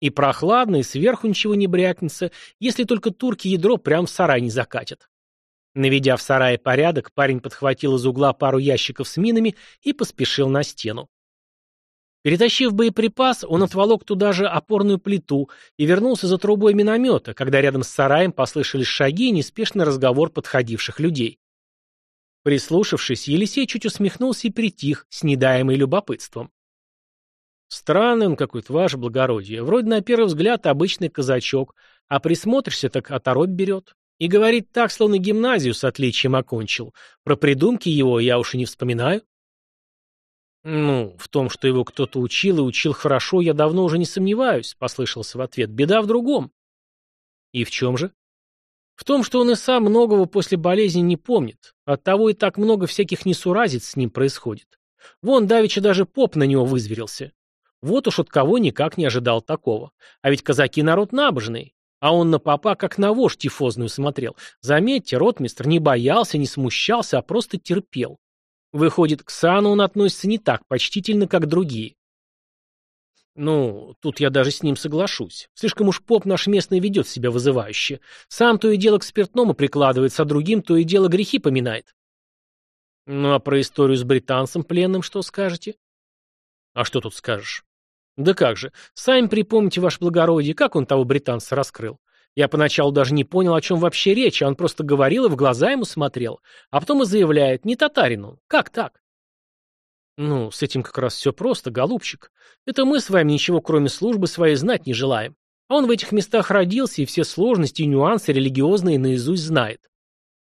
И прохладно, и сверху ничего не брякнется, если только турки ядро прямо в сарай не закатят. Наведя в сарае порядок, парень подхватил из угла пару ящиков с минами и поспешил на стену. Перетащив боеприпас, он отволок туда же опорную плиту и вернулся за трубой миномета, когда рядом с сараем послышались шаги и неспешный разговор подходивших людей. Прислушавшись, Елисей чуть усмехнулся и притих, снедаемый любопытством. Странный он какой-то, ваше благородие. Вроде на первый взгляд обычный казачок, а присмотришься, так оторопь берет. И говорит так, словно гимназию с отличием окончил. Про придумки его я уж и не вспоминаю. Ну, в том, что его кто-то учил и учил хорошо, я давно уже не сомневаюсь, послышался в ответ. Беда в другом. И в чем же? В том, что он и сам многого после болезни не помнит. Оттого и так много всяких несуразиц с ним происходит. Вон давеча даже поп на него вызверился. Вот уж от кого никак не ожидал такого. А ведь казаки народ набожный. А он на попа как на вождь тифозную смотрел. Заметьте, ротмистр не боялся, не смущался, а просто терпел. Выходит, к сану он относится не так почтительно, как другие. Ну, тут я даже с ним соглашусь. Слишком уж поп наш местный ведет себя вызывающе. Сам то и дело к спиртному прикладывается, а другим то и дело грехи поминает. Ну, а про историю с британцем пленным что скажете? А что тут скажешь? Да как же, сами припомните, ваше благородие, как он того британца раскрыл. Я поначалу даже не понял, о чем вообще речь, а он просто говорил и в глаза ему смотрел, а потом и заявляет, не татарин он, как так? Ну, с этим как раз все просто, голубчик. Это мы с вами ничего, кроме службы своей, знать не желаем. А он в этих местах родился и все сложности и нюансы религиозные наизусть знает.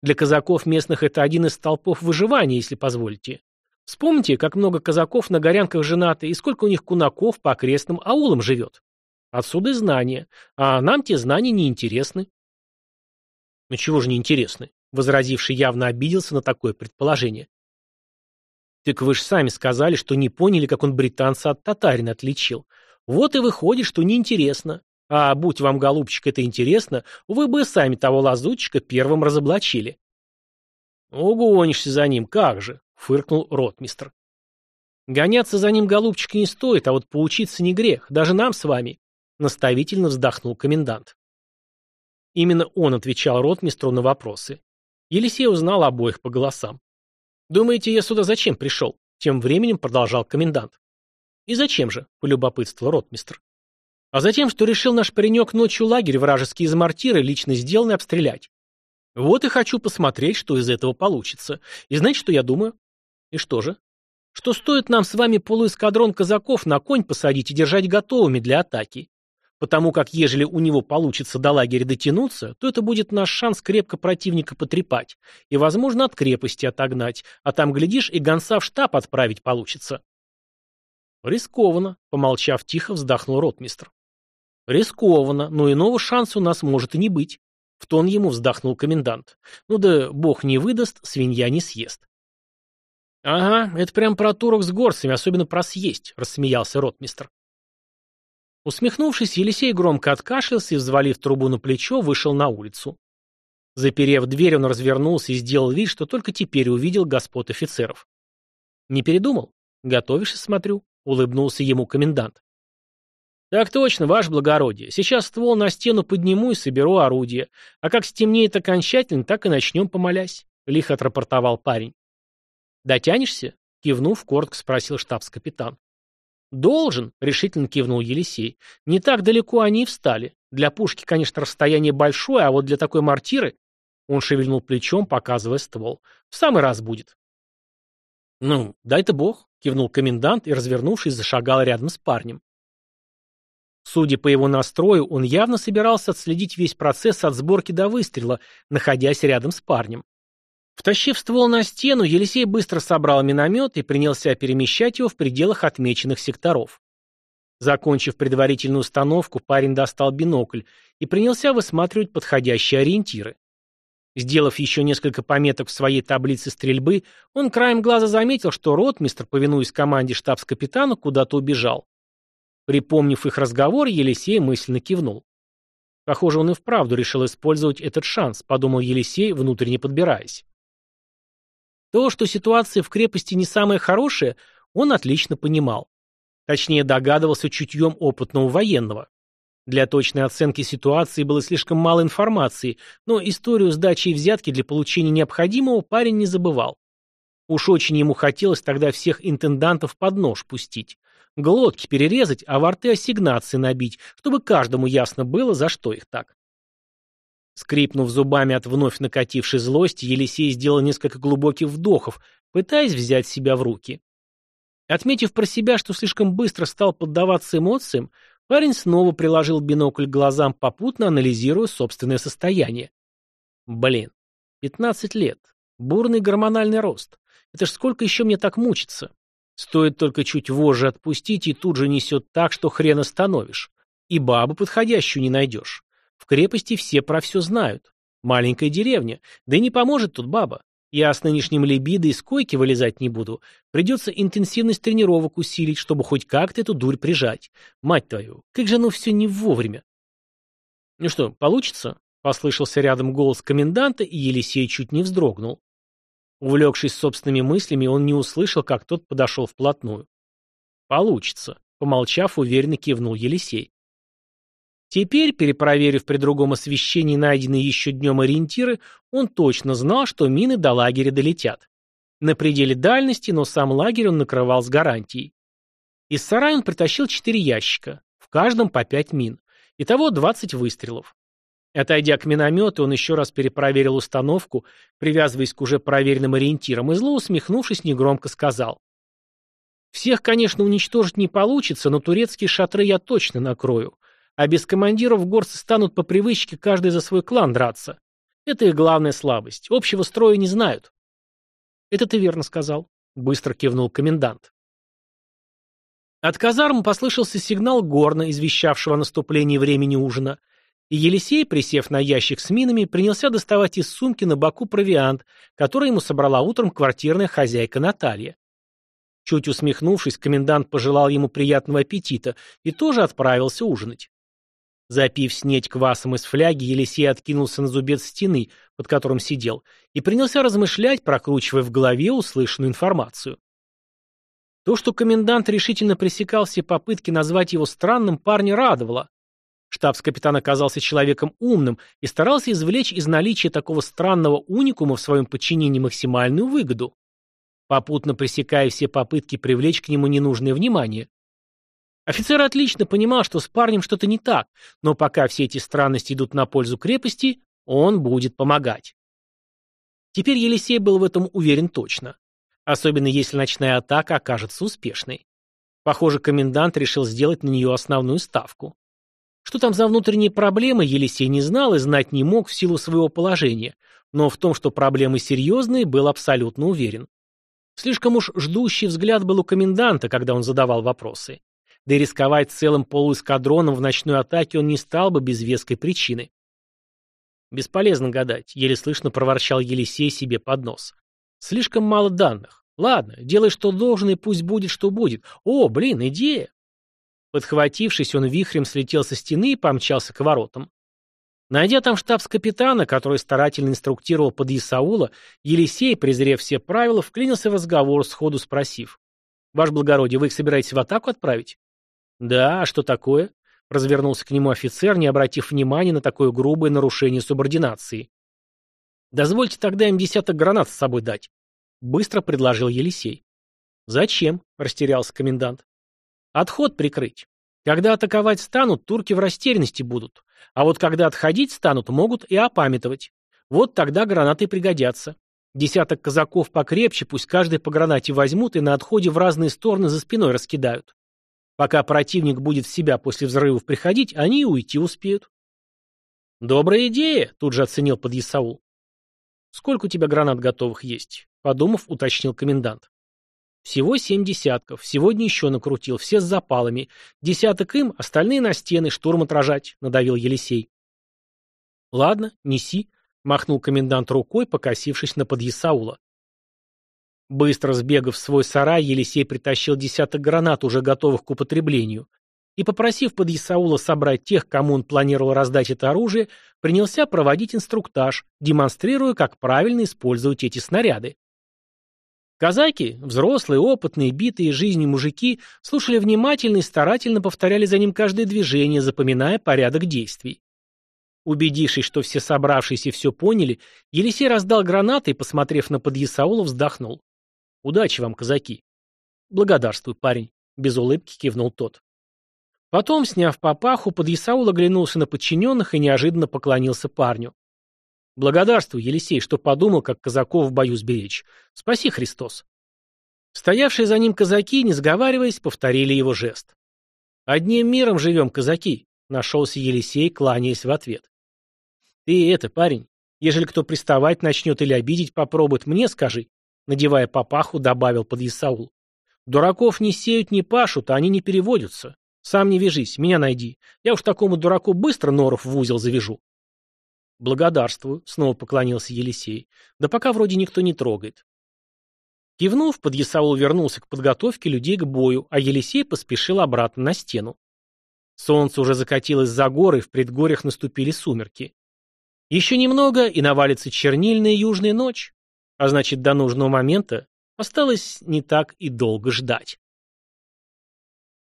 Для казаков местных это один из столпов выживания, если позволите. Вспомните, как много казаков на горянках женаты и сколько у них кунаков по окрестным аулам живет. Отсюда и знания. А нам те знания не интересны. Ну чего же не интересны? Возразивший явно обиделся на такое предположение. Так вы же сами сказали, что не поняли, как он британца от татарина отличил. Вот и выходит, что неинтересно. А будь вам, голубчик, это интересно, вы бы сами того лазутчика первым разоблачили. Угонишься за ним, как же? фыркнул ротмистр. Гоняться за ним, голубчик, не стоит, а вот поучиться не грех, даже нам с вами, наставительно вздохнул комендант. Именно он отвечал ротмистру на вопросы. Елисей узнал обоих по голосам. «Думаете, я сюда зачем пришел?» Тем временем продолжал комендант. «И зачем же?» – полюбопытствовал ротмистр. «А затем, что решил наш паренек ночью лагерь вражеский из мортиры лично сделанный обстрелять. Вот и хочу посмотреть, что из этого получится. И знаете, что я думаю? И что же? Что стоит нам с вами полуэскадрон казаков на конь посадить и держать готовыми для атаки. Потому как ежели у него получится до лагеря дотянуться, то это будет наш шанс крепко противника потрепать и, возможно, от крепости отогнать, а там, глядишь, и гонца в штаб отправить получится. Рискованно, помолчав тихо, вздохнул ротмистр. Рискованно, но иного шанса у нас может и не быть. В тон ему вздохнул комендант. Ну да бог не выдаст, свинья не съест. «Ага, это прям про турок с горцами, особенно про съесть», — рассмеялся ротмистр. Усмехнувшись, Елисей громко откашлялся и, взвалив трубу на плечо, вышел на улицу. Заперев дверь, он развернулся и сделал вид, что только теперь увидел господ офицеров. «Не передумал? Готовишься, смотрю», — улыбнулся ему комендант. «Так точно, ваше благородие. Сейчас ствол на стену подниму и соберу орудие. А как стемнеет окончательно, так и начнем помолясь», — лихо отрапортовал парень. «Дотянешься?» — кивнув, коротко спросил штабс-капитан. «Должен», — решительно кивнул Елисей. «Не так далеко они и встали. Для пушки, конечно, расстояние большое, а вот для такой мортиры...» Он шевельнул плечом, показывая ствол. «В самый раз будет». «Ну, дай-то бог», — кивнул комендант и, развернувшись, зашагал рядом с парнем. Судя по его настрою, он явно собирался отследить весь процесс от сборки до выстрела, находясь рядом с парнем. Втащив ствол на стену, Елисей быстро собрал миномет и принялся перемещать его в пределах отмеченных секторов. Закончив предварительную установку, парень достал бинокль и принялся высматривать подходящие ориентиры. Сделав еще несколько пометок в своей таблице стрельбы, он краем глаза заметил, что ротмистр, повинуясь команде штабс-капитана, куда-то убежал. Припомнив их разговор, Елисей мысленно кивнул. Похоже, он и вправду решил использовать этот шанс, подумал Елисей, внутренне подбираясь. То, что ситуация в крепости не самая хорошая, он отлично понимал. Точнее, догадывался чутьем опытного военного. Для точной оценки ситуации было слишком мало информации, но историю сдачи и взятки для получения необходимого парень не забывал. Уж очень ему хотелось тогда всех интендантов под нож пустить. Глотки перерезать, а во рты ассигнации набить, чтобы каждому ясно было, за что их так. Скрипнув зубами от вновь накатившей злости, Елисей сделал несколько глубоких вдохов, пытаясь взять себя в руки. Отметив про себя, что слишком быстро стал поддаваться эмоциям, парень снова приложил бинокль к глазам, попутно анализируя собственное состояние. Блин, 15 лет, бурный гормональный рост. Это ж сколько еще мне так мучиться? Стоит только чуть вожжи отпустить, и тут же несет так, что хрен остановишь. И бабу подходящую не найдешь. В крепости все про все знают. Маленькая деревня. Да и не поможет тут баба. Я с нынешним либидо из койки вылезать не буду. Придется интенсивность тренировок усилить, чтобы хоть как-то эту дурь прижать. Мать твою, как же оно все не вовремя. Ну что, получится? Послышался рядом голос коменданта, и Елисей чуть не вздрогнул. Увлекшись собственными мыслями, он не услышал, как тот подошел вплотную. «Получится», — помолчав, уверенно кивнул Елисей. Теперь, перепроверив при другом освещении найденные еще днем ориентиры, он точно знал, что мины до лагеря долетят. На пределе дальности, но сам лагерь он накрывал с гарантией. Из сарая он притащил четыре ящика, в каждом по пять мин. Итого двадцать выстрелов. Отойдя к миномету, он еще раз перепроверил установку, привязываясь к уже проверенным ориентирам, и зло усмехнувшись, негромко сказал. «Всех, конечно, уничтожить не получится, но турецкие шатры я точно накрою. А без командиров горцы станут по привычке каждый за свой клан драться. Это их главная слабость. Общего строя не знают». «Это ты верно сказал», — быстро кивнул комендант. От казармы послышался сигнал горна, извещавшего о наступлении времени ужина — и Елисей, присев на ящик с минами, принялся доставать из сумки на боку провиант, который ему собрала утром квартирная хозяйка Наталья. Чуть усмехнувшись, комендант пожелал ему приятного аппетита и тоже отправился ужинать. Запив снеть квасом из фляги, Елисей откинулся на зубец стены, под которым сидел, и принялся размышлять, прокручивая в голове услышанную информацию. То, что комендант решительно пресекал все попытки назвать его странным, парня радовало. Штабс-капитан оказался человеком умным и старался извлечь из наличия такого странного уникума в своем подчинении максимальную выгоду, попутно пресекая все попытки привлечь к нему ненужное внимание. Офицер отлично понимал, что с парнем что-то не так, но пока все эти странности идут на пользу крепости, он будет помогать. Теперь Елисей был в этом уверен точно. Особенно если ночная атака окажется успешной. Похоже, комендант решил сделать на нее основную ставку. Что там за внутренние проблемы, Елисей не знал и знать не мог в силу своего положения, но в том, что проблемы серьезные, был абсолютно уверен. Слишком уж ждущий взгляд был у коменданта, когда он задавал вопросы. Да и рисковать целым полуэскадроном в ночной атаке он не стал бы без веской причины. Бесполезно гадать, еле слышно проворчал Елисей себе под нос. Слишком мало данных. Ладно, делай что должно и пусть будет, что будет. О, блин, идея. Подхватившись, он вихрем слетел со стены и помчался к воротам. Найдя там штабс-капитана, который старательно инструктировал под Исаула, Елисей, презрев все правила, вклинился в разговор, сходу спросив. «Ваше благородие, вы их собираетесь в атаку отправить?» «Да, а что такое?» — развернулся к нему офицер, не обратив внимания на такое грубое нарушение субординации. «Дозвольте тогда им десяток гранат с собой дать», — быстро предложил Елисей. «Зачем?» — растерялся комендант. «Отход прикрыть. Когда атаковать станут, турки в растерянности будут. А вот когда отходить станут, могут и опамятовать. Вот тогда гранаты пригодятся. Десяток казаков покрепче, пусть каждый по гранате возьмут и на отходе в разные стороны за спиной раскидают. Пока противник будет в себя после взрывов приходить, они и уйти успеют. «Добрая идея», — тут же оценил подъясаул. «Сколько у тебя гранат готовых есть?» — подумав, уточнил комендант. «Всего семь десятков. Сегодня еще накрутил, все с запалами. Десяток им, остальные на стены, штурм отражать», — надавил Елисей. «Ладно, неси», — махнул комендант рукой, покосившись на подъясаула. Быстро сбегав в свой сарай, Елисей притащил десяток гранат, уже готовых к употреблению, и, попросив под Исаула собрать тех, кому он планировал раздать это оружие, принялся проводить инструктаж, демонстрируя, как правильно использовать эти снаряды. Казаки, взрослые, опытные, битые жизнью мужики, слушали внимательно и старательно повторяли за ним каждое движение, запоминая порядок действий. Убедившись, что все собравшиеся все поняли, Елисей раздал гранаты и, посмотрев на подъясаула, вздохнул. Удачи вам, казаки. Благодарствуй, парень, без улыбки кивнул тот. Потом, сняв папаху, подъясаул оглянулся на подчиненных и неожиданно поклонился парню. Благодарствуй, Елисей, что подумал, как казаков в бою сберечь. Спаси, Христос. Стоявшие за ним казаки, не сговариваясь, повторили его жест. «Одним миром живем, казаки», — нашелся Елисей, кланяясь в ответ. «Ты это, парень, ежели кто приставать начнет или обидеть попробует, мне скажи, Надевая папаху, добавил под Исаул. Дураков не сеют, не пашут, а они не переводятся. Сам не вяжись, меня найди. Я уж такому дураку быстро норов в узел завяжу. Благодарствую, снова поклонился Елисей. Да пока вроде никто не трогает. Кивнув, подъясаул вернулся к подготовке людей к бою, а Елисей поспешил обратно на стену. Солнце уже закатилось за горы, в предгорьях наступили сумерки. Еще немного, и навалится чернильная южная ночь. А значит, до нужного момента осталось не так и долго ждать.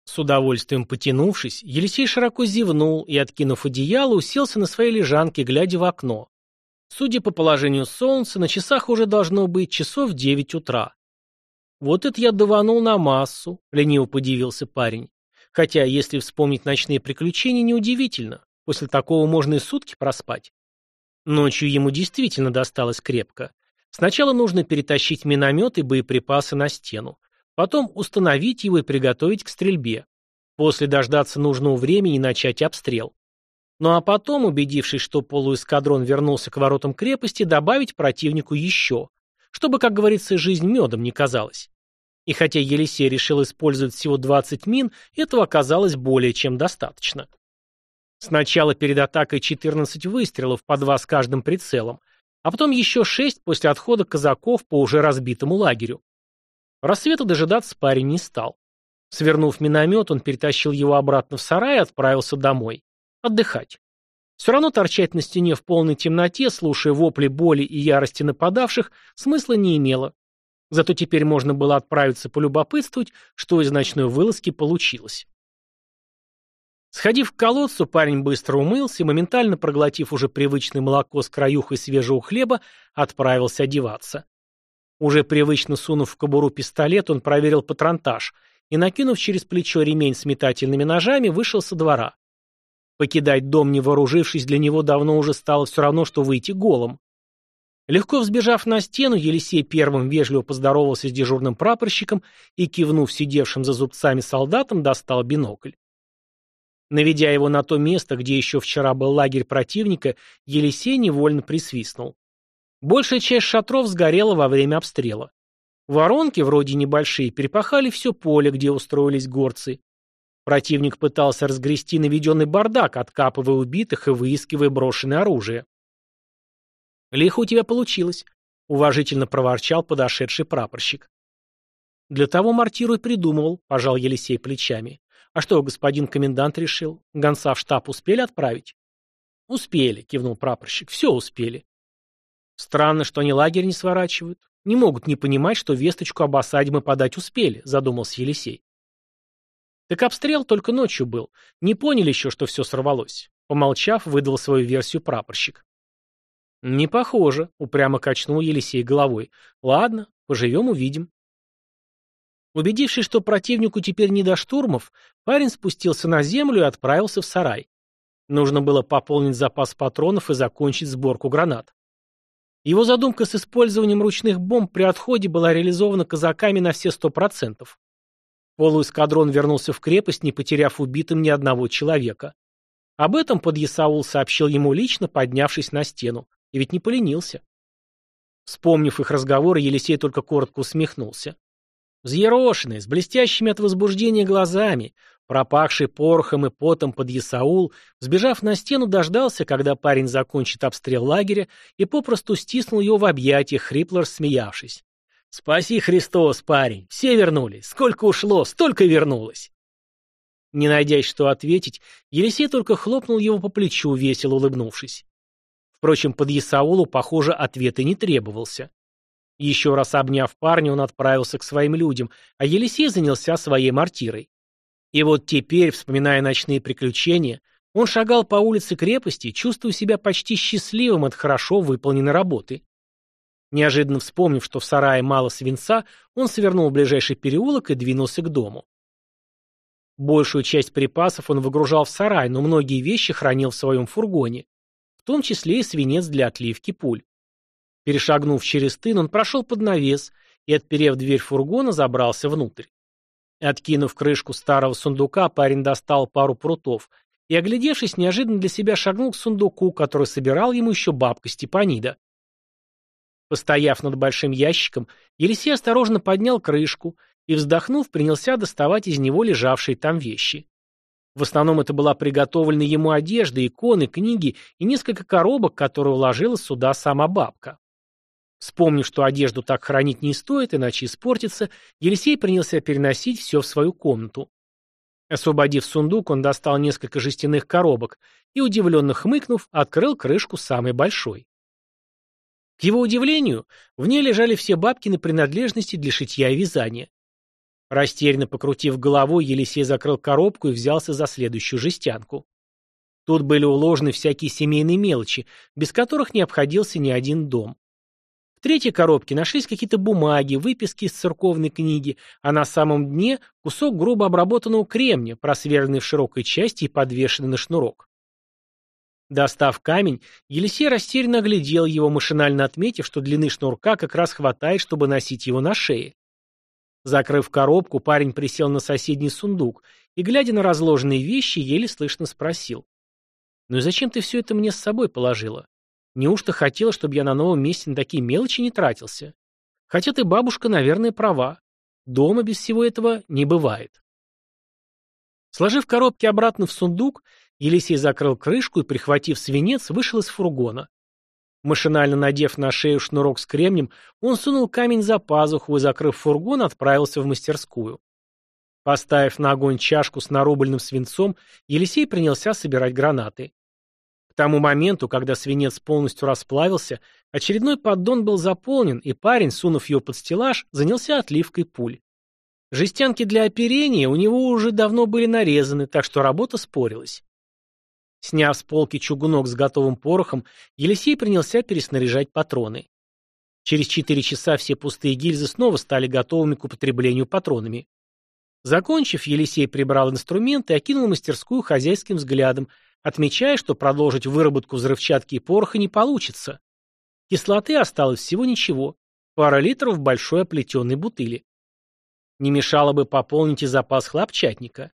С удовольствием потянувшись, Елисей широко зевнул и, откинув одеяло, уселся на своей лежанке, глядя в окно. Судя по положению солнца, на часах уже должно быть часов девять утра. «Вот это я даванул на массу», — лениво подивился парень. Хотя, если вспомнить ночные приключения, неудивительно. После такого можно и сутки проспать. Ночью ему действительно досталось крепко. Сначала нужно перетащить миномет и боеприпасы на стену. Потом установить его и приготовить к стрельбе. После дождаться нужного времени и начать обстрел. Ну а потом, убедившись, что полуэскадрон вернулся к воротам крепости, добавить противнику еще, чтобы, как говорится, жизнь медом не казалась. И хотя Елисей решил использовать всего 20 мин, этого оказалось более чем достаточно. Сначала перед атакой 14 выстрелов, по два с каждым прицелом, а потом еще шесть после отхода казаков по уже разбитому лагерю. Рассвета дожидаться парень не стал. Свернув миномет, он перетащил его обратно в сарай и отправился домой. Отдыхать. Все равно торчать на стене в полной темноте, слушая вопли боли и ярости нападавших, смысла не имело. Зато теперь можно было отправиться полюбопытствовать, что из ночной вылазки получилось. Сходив к колодцу, парень быстро умылся и, моментально проглотив уже привычное молоко с краюхой свежего хлеба, отправился одеваться. Уже привычно сунув в кобуру пистолет, он проверил патронтаж и, накинув через плечо ремень с метательными ножами, вышел со двора. Покидать дом, не вооружившись, для него давно уже стало все равно, что выйти голым. Легко взбежав на стену, Елисей первым вежливо поздоровался с дежурным прапорщиком и, кивнув сидевшим за зубцами солдатам, достал бинокль. Наведя его на то место, где еще вчера был лагерь противника, Елисей невольно присвистнул. Большая часть шатров сгорела во время обстрела. Воронки, вроде небольшие, перепахали все поле, где устроились горцы. Противник пытался разгрести наведенный бардак, откапывая убитых и выискивая брошенное оружие. «Лихо у тебя получилось», — уважительно проворчал подошедший прапорщик. «Для того мартиру и придумывал», — пожал Елисей плечами. А что, господин комендант решил? Гонца в штаб успели отправить? Успели, кивнул прапорщик. Все успели. Странно, что они лагерь не сворачивают. Не могут не понимать, что весточку об осаде мы подать успели, задумался Елисей. Так обстрел только ночью был. Не поняли еще, что все сорвалось. Помолчав, выдал свою версию прапорщик. «Не похоже», — упрямо качнул Елисей головой. «Ладно, поживем, увидим». Убедившись, что противнику теперь не до штурмов, парень спустился на землю и отправился в сарай. Нужно было пополнить запас патронов и закончить сборку гранат. Его задумка с использованием ручных бомб при отходе была реализована казаками на все сто процентов. Полуэскадрон вернулся в крепость, не потеряв убитым ни одного человека. Об этом подъясаул сообщил ему лично, поднявшись на стену, и ведь не поленился. Вспомнив их разговор, Елисей только коротко усмехнулся. Взъерошенный, с блестящими от возбуждения глазами, пропахший порохом и потом под Ясаул, сбежав на стену, дождался, когда парень закончит обстрел лагеря, и попросту стиснул его в объятиях, хрипло рассмеявшись. «Спаси Христос, парень! Все вернулись! Сколько ушло, столько вернулось!» Не найдясь, что ответить, Елисей только хлопнул его по плечу, весело улыбнувшись. Впрочем, под Исаулу, похоже, ответ и не требовался. Еще раз обняв парня, он отправился к своим людям, а Елисей занялся своей мортирой. И вот теперь, вспоминая ночные приключения, он шагал по улице крепости, чувствуя себя почти счастливым от хорошо выполненной работы. Неожиданно вспомнив, что в сарае мало свинца, он свернул в ближайший переулок и двинулся к дому. Большую часть припасов он выгружал в сарай, но многие вещи хранил в своем фургоне, в том числе и свинец для отливки пуль. Перешагнув через тын, он прошел под навес и, отперев дверь фургона, забрался внутрь. Откинув крышку старого сундука, парень достал пару прутов и, оглядевшись, неожиданно для себя шагнул к сундуку, который собирал ему еще бабка Степанида. Постояв над большим ящиком, Елисей осторожно поднял крышку и, вздохнув, принялся доставать из него лежавшие там вещи. В основном это была приготовлена ему одежда, иконы, книги и несколько коробок, которые уложила сюда сама бабка. Вспомнив, что одежду так хранить не стоит, иначе испортится, Елисей принялся переносить все в свою комнату. Освободив сундук, он достал несколько жестяных коробок и, удивленно хмыкнув, открыл крышку самой большой. К его удивлению, в ней лежали все бабкины принадлежности для шитья и вязания. Растерянно покрутив головой, Елисей закрыл коробку и взялся за следующую жестянку. Тут были уложены всякие семейные мелочи, без которых не обходился ни один дом. Третьей коробке нашлись какие-то бумаги, выписки из церковной книги, а на самом дне кусок грубо обработанного кремня, просверленный в широкой части и подвешенный на шнурок. Достав камень, Елисей растерянно оглядел его, машинально отметив, что длины шнурка как раз хватает, чтобы носить его на шее. Закрыв коробку, парень присел на соседний сундук и, глядя на разложенные вещи, еле слышно спросил. «Ну и зачем ты все это мне с собой положила? Неужто хотела, чтобы я на новом месте на такие мелочи не тратился? Хотя ты, бабушка, наверное, права. Дома без всего этого не бывает». Сложив коробки обратно в сундук, Елисей закрыл крышку и, прихватив свинец, вышел из фургона. Машинально надев на шею шнурок с кремнем, он сунул камень за пазуху и, закрыв фургон, отправился в мастерскую. Поставив на огонь чашку с нарубленным свинцом, Елисей принялся собирать гранаты. К тому моменту, когда свинец полностью расплавился, очередной поддон был заполнен, и парень, сунув его под стеллаж, занялся отливкой пуль. Жестянки для оперения у него уже давно были нарезаны, так что работа спорилась. Сняв с полки чугунок с готовым порохом, Елисей принялся переснаряжать патроны. Через четыре часа все пустые гильзы снова стали готовыми к употреблению патронами. Закончив, Елисей прибрал инструменты и окинул мастерскую хозяйским взглядом, отмечая, что продолжить выработку взрывчатки и пороха не получится. Кислоты осталось всего ничего, пара литров в большой оплетенной бутыли. Не мешало бы пополнить и запас хлопчатника.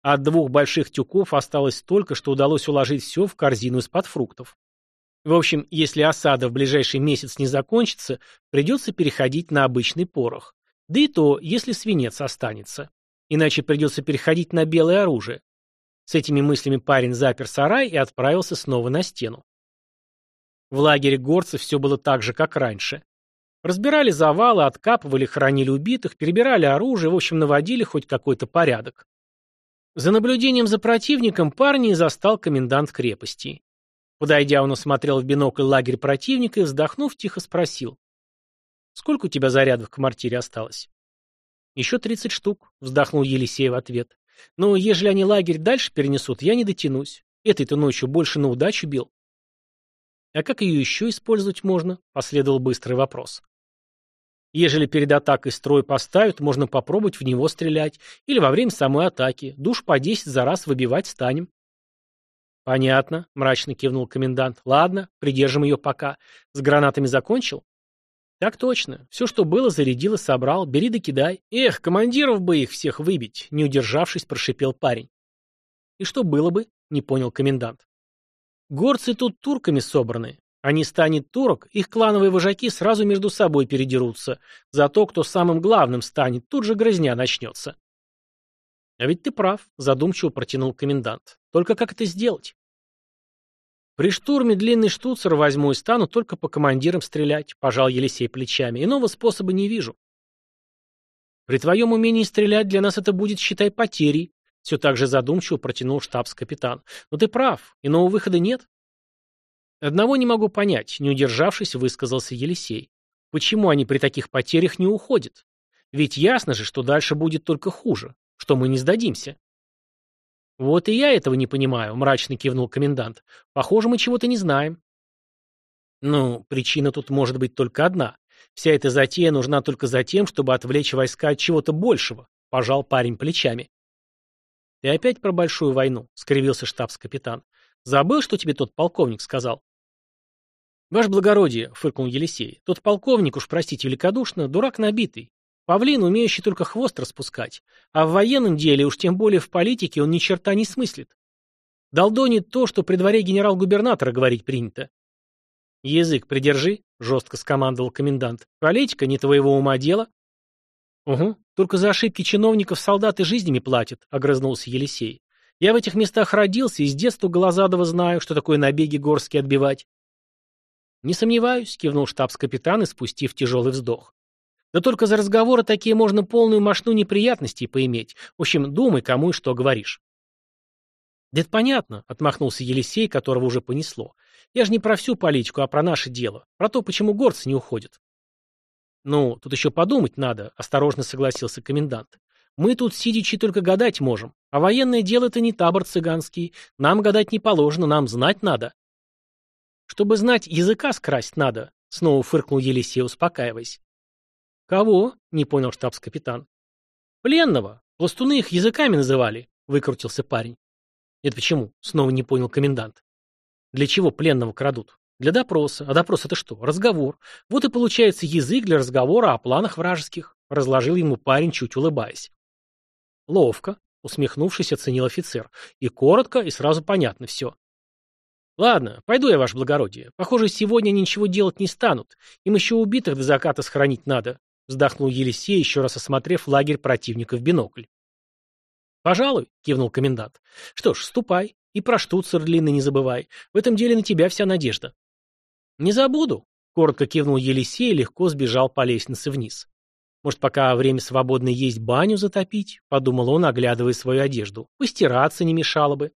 От двух больших тюков осталось столько, что удалось уложить все в корзину из-под фруктов. В общем, если осада в ближайший месяц не закончится, придется переходить на обычный порох. Да и то, если свинец останется. Иначе придется переходить на белое оружие. С этими мыслями парень запер сарай и отправился снова на стену. В лагере горцев все было так же, как раньше. Разбирали завалы, откапывали, хоронили убитых, перебирали оружие, в общем, наводили хоть какой-то порядок. За наблюдением за противником парни застал комендант крепости. Подойдя, он осмотрел в бинокль лагерь противника и, вздохнув, тихо спросил. «Сколько у тебя зарядов к мортире осталось?» «Еще тридцать штук», — вздохнул Елисей в ответ. «Но ежели они лагерь дальше перенесут, я не дотянусь. Этой-то ночью больше на удачу бил». «А как ее еще использовать можно?» — последовал быстрый вопрос. Ежели перед атакой строй поставят, можно попробовать в него стрелять. Или во время самой атаки. Душ по 10 за раз выбивать станем. Понятно, мрачно кивнул комендант. Ладно, придержим ее пока. С гранатами закончил? Так точно. Все, что было, зарядил и собрал. Бери да кидай. Эх, командиров бы их всех выбить, не удержавшись, прошипел парень. И что было бы? Не понял комендант. Горцы тут турками собраны. Не станет турок, их клановые вожаки сразу между собой передерутся. За то, кто самым главным станет, тут же грызня начнется. А ведь ты прав, задумчиво протянул комендант. Только как это сделать? При штурме длинный штуцер возьму и стану только по командирам стрелять, пожал Елисей плечами. Иного способа не вижу. При твоем умении стрелять для нас это будет, считай, потерей, все так же задумчиво протянул штабс-капитан. Но ты прав, иного выхода нет. Одного не могу понять, не удержавшись, высказался Елисей. Почему они при таких потерях не уходят? Ведь ясно же, что дальше будет только хуже, что мы не сдадимся. Вот и я этого не понимаю, мрачно кивнул комендант. Похоже, мы чего-то не знаем. Ну, причина тут может быть только одна. Вся эта затея нужна только за тем, чтобы отвлечь войска от чего-то большего, пожал парень плечами. Ты опять про большую войну, скривился штабс-капитан. Забыл, что тебе тот полковник сказал? «Ваше благородие», — фыркнул Елисей, — «тот полковник, уж простите великодушно, дурак набитый. Павлин, умеющий только хвост распускать. А в военном деле, уж тем более в политике, он ни черта не смыслит. Долдонит то, что при дворе генерал-губернатора говорить принято. «Язык придержи», — жестко скомандовал комендант. «Политика не твоего ума дело». «Угу, только за ошибки чиновников солдаты жизнями платят», — огрызнулся Елисей. «Я в этих местах родился и с детства Голозадова знаю, что такое набеги горские отбивать. «Не сомневаюсь», — кивнул штабс-капитан, испустив тяжелый вздох. «Да только за разговоры такие можно полную мошну неприятностей поиметь. В общем, думай, кому и что говоришь». «Да это понятно», — отмахнулся Елисей, которого уже понесло. «Я же не про всю политику, а про наше дело. Про то, почему горцы не уходят». «Ну, тут еще подумать надо», — осторожно согласился комендант. «Мы тут, сидячи, только гадать можем. А военное дело — это не табор цыганский. Нам гадать не положено, нам знать надо». Чтобы знать, языка скрасть надо, снова фыркнул Елисей, успокаиваясь. Кого? Не понял штабс-капитан. Пленного. Пластуны их языками называли, выкрутился парень. Это почему? Снова не понял комендант. Для чего пленного крадут? Для допроса. А допрос это что? Разговор. Вот и получается язык для разговора о планах вражеских. Разложил ему парень, чуть улыбаясь. Ловко, усмехнувшись, оценил офицер. И коротко, и сразу понятно все. Ладно, пойду я, ваше благородие. Похоже, сегодня они ничего делать не станут. Им еще убитых до заката сохранить надо. Вздохнул Елисей, еще раз осмотрев лагерь противника в бинокль. «Пожалуй», — кивнул комендант. «Что ж, ступай. И про штуцер длинный не забывай. В этом деле на тебя вся надежда». «Не забуду», — коротко кивнул Елисей и легко сбежал по лестнице вниз. «Может, пока время свободное есть баню затопить?» — подумал он, оглядывая свою одежду. «Постираться не мешало бы».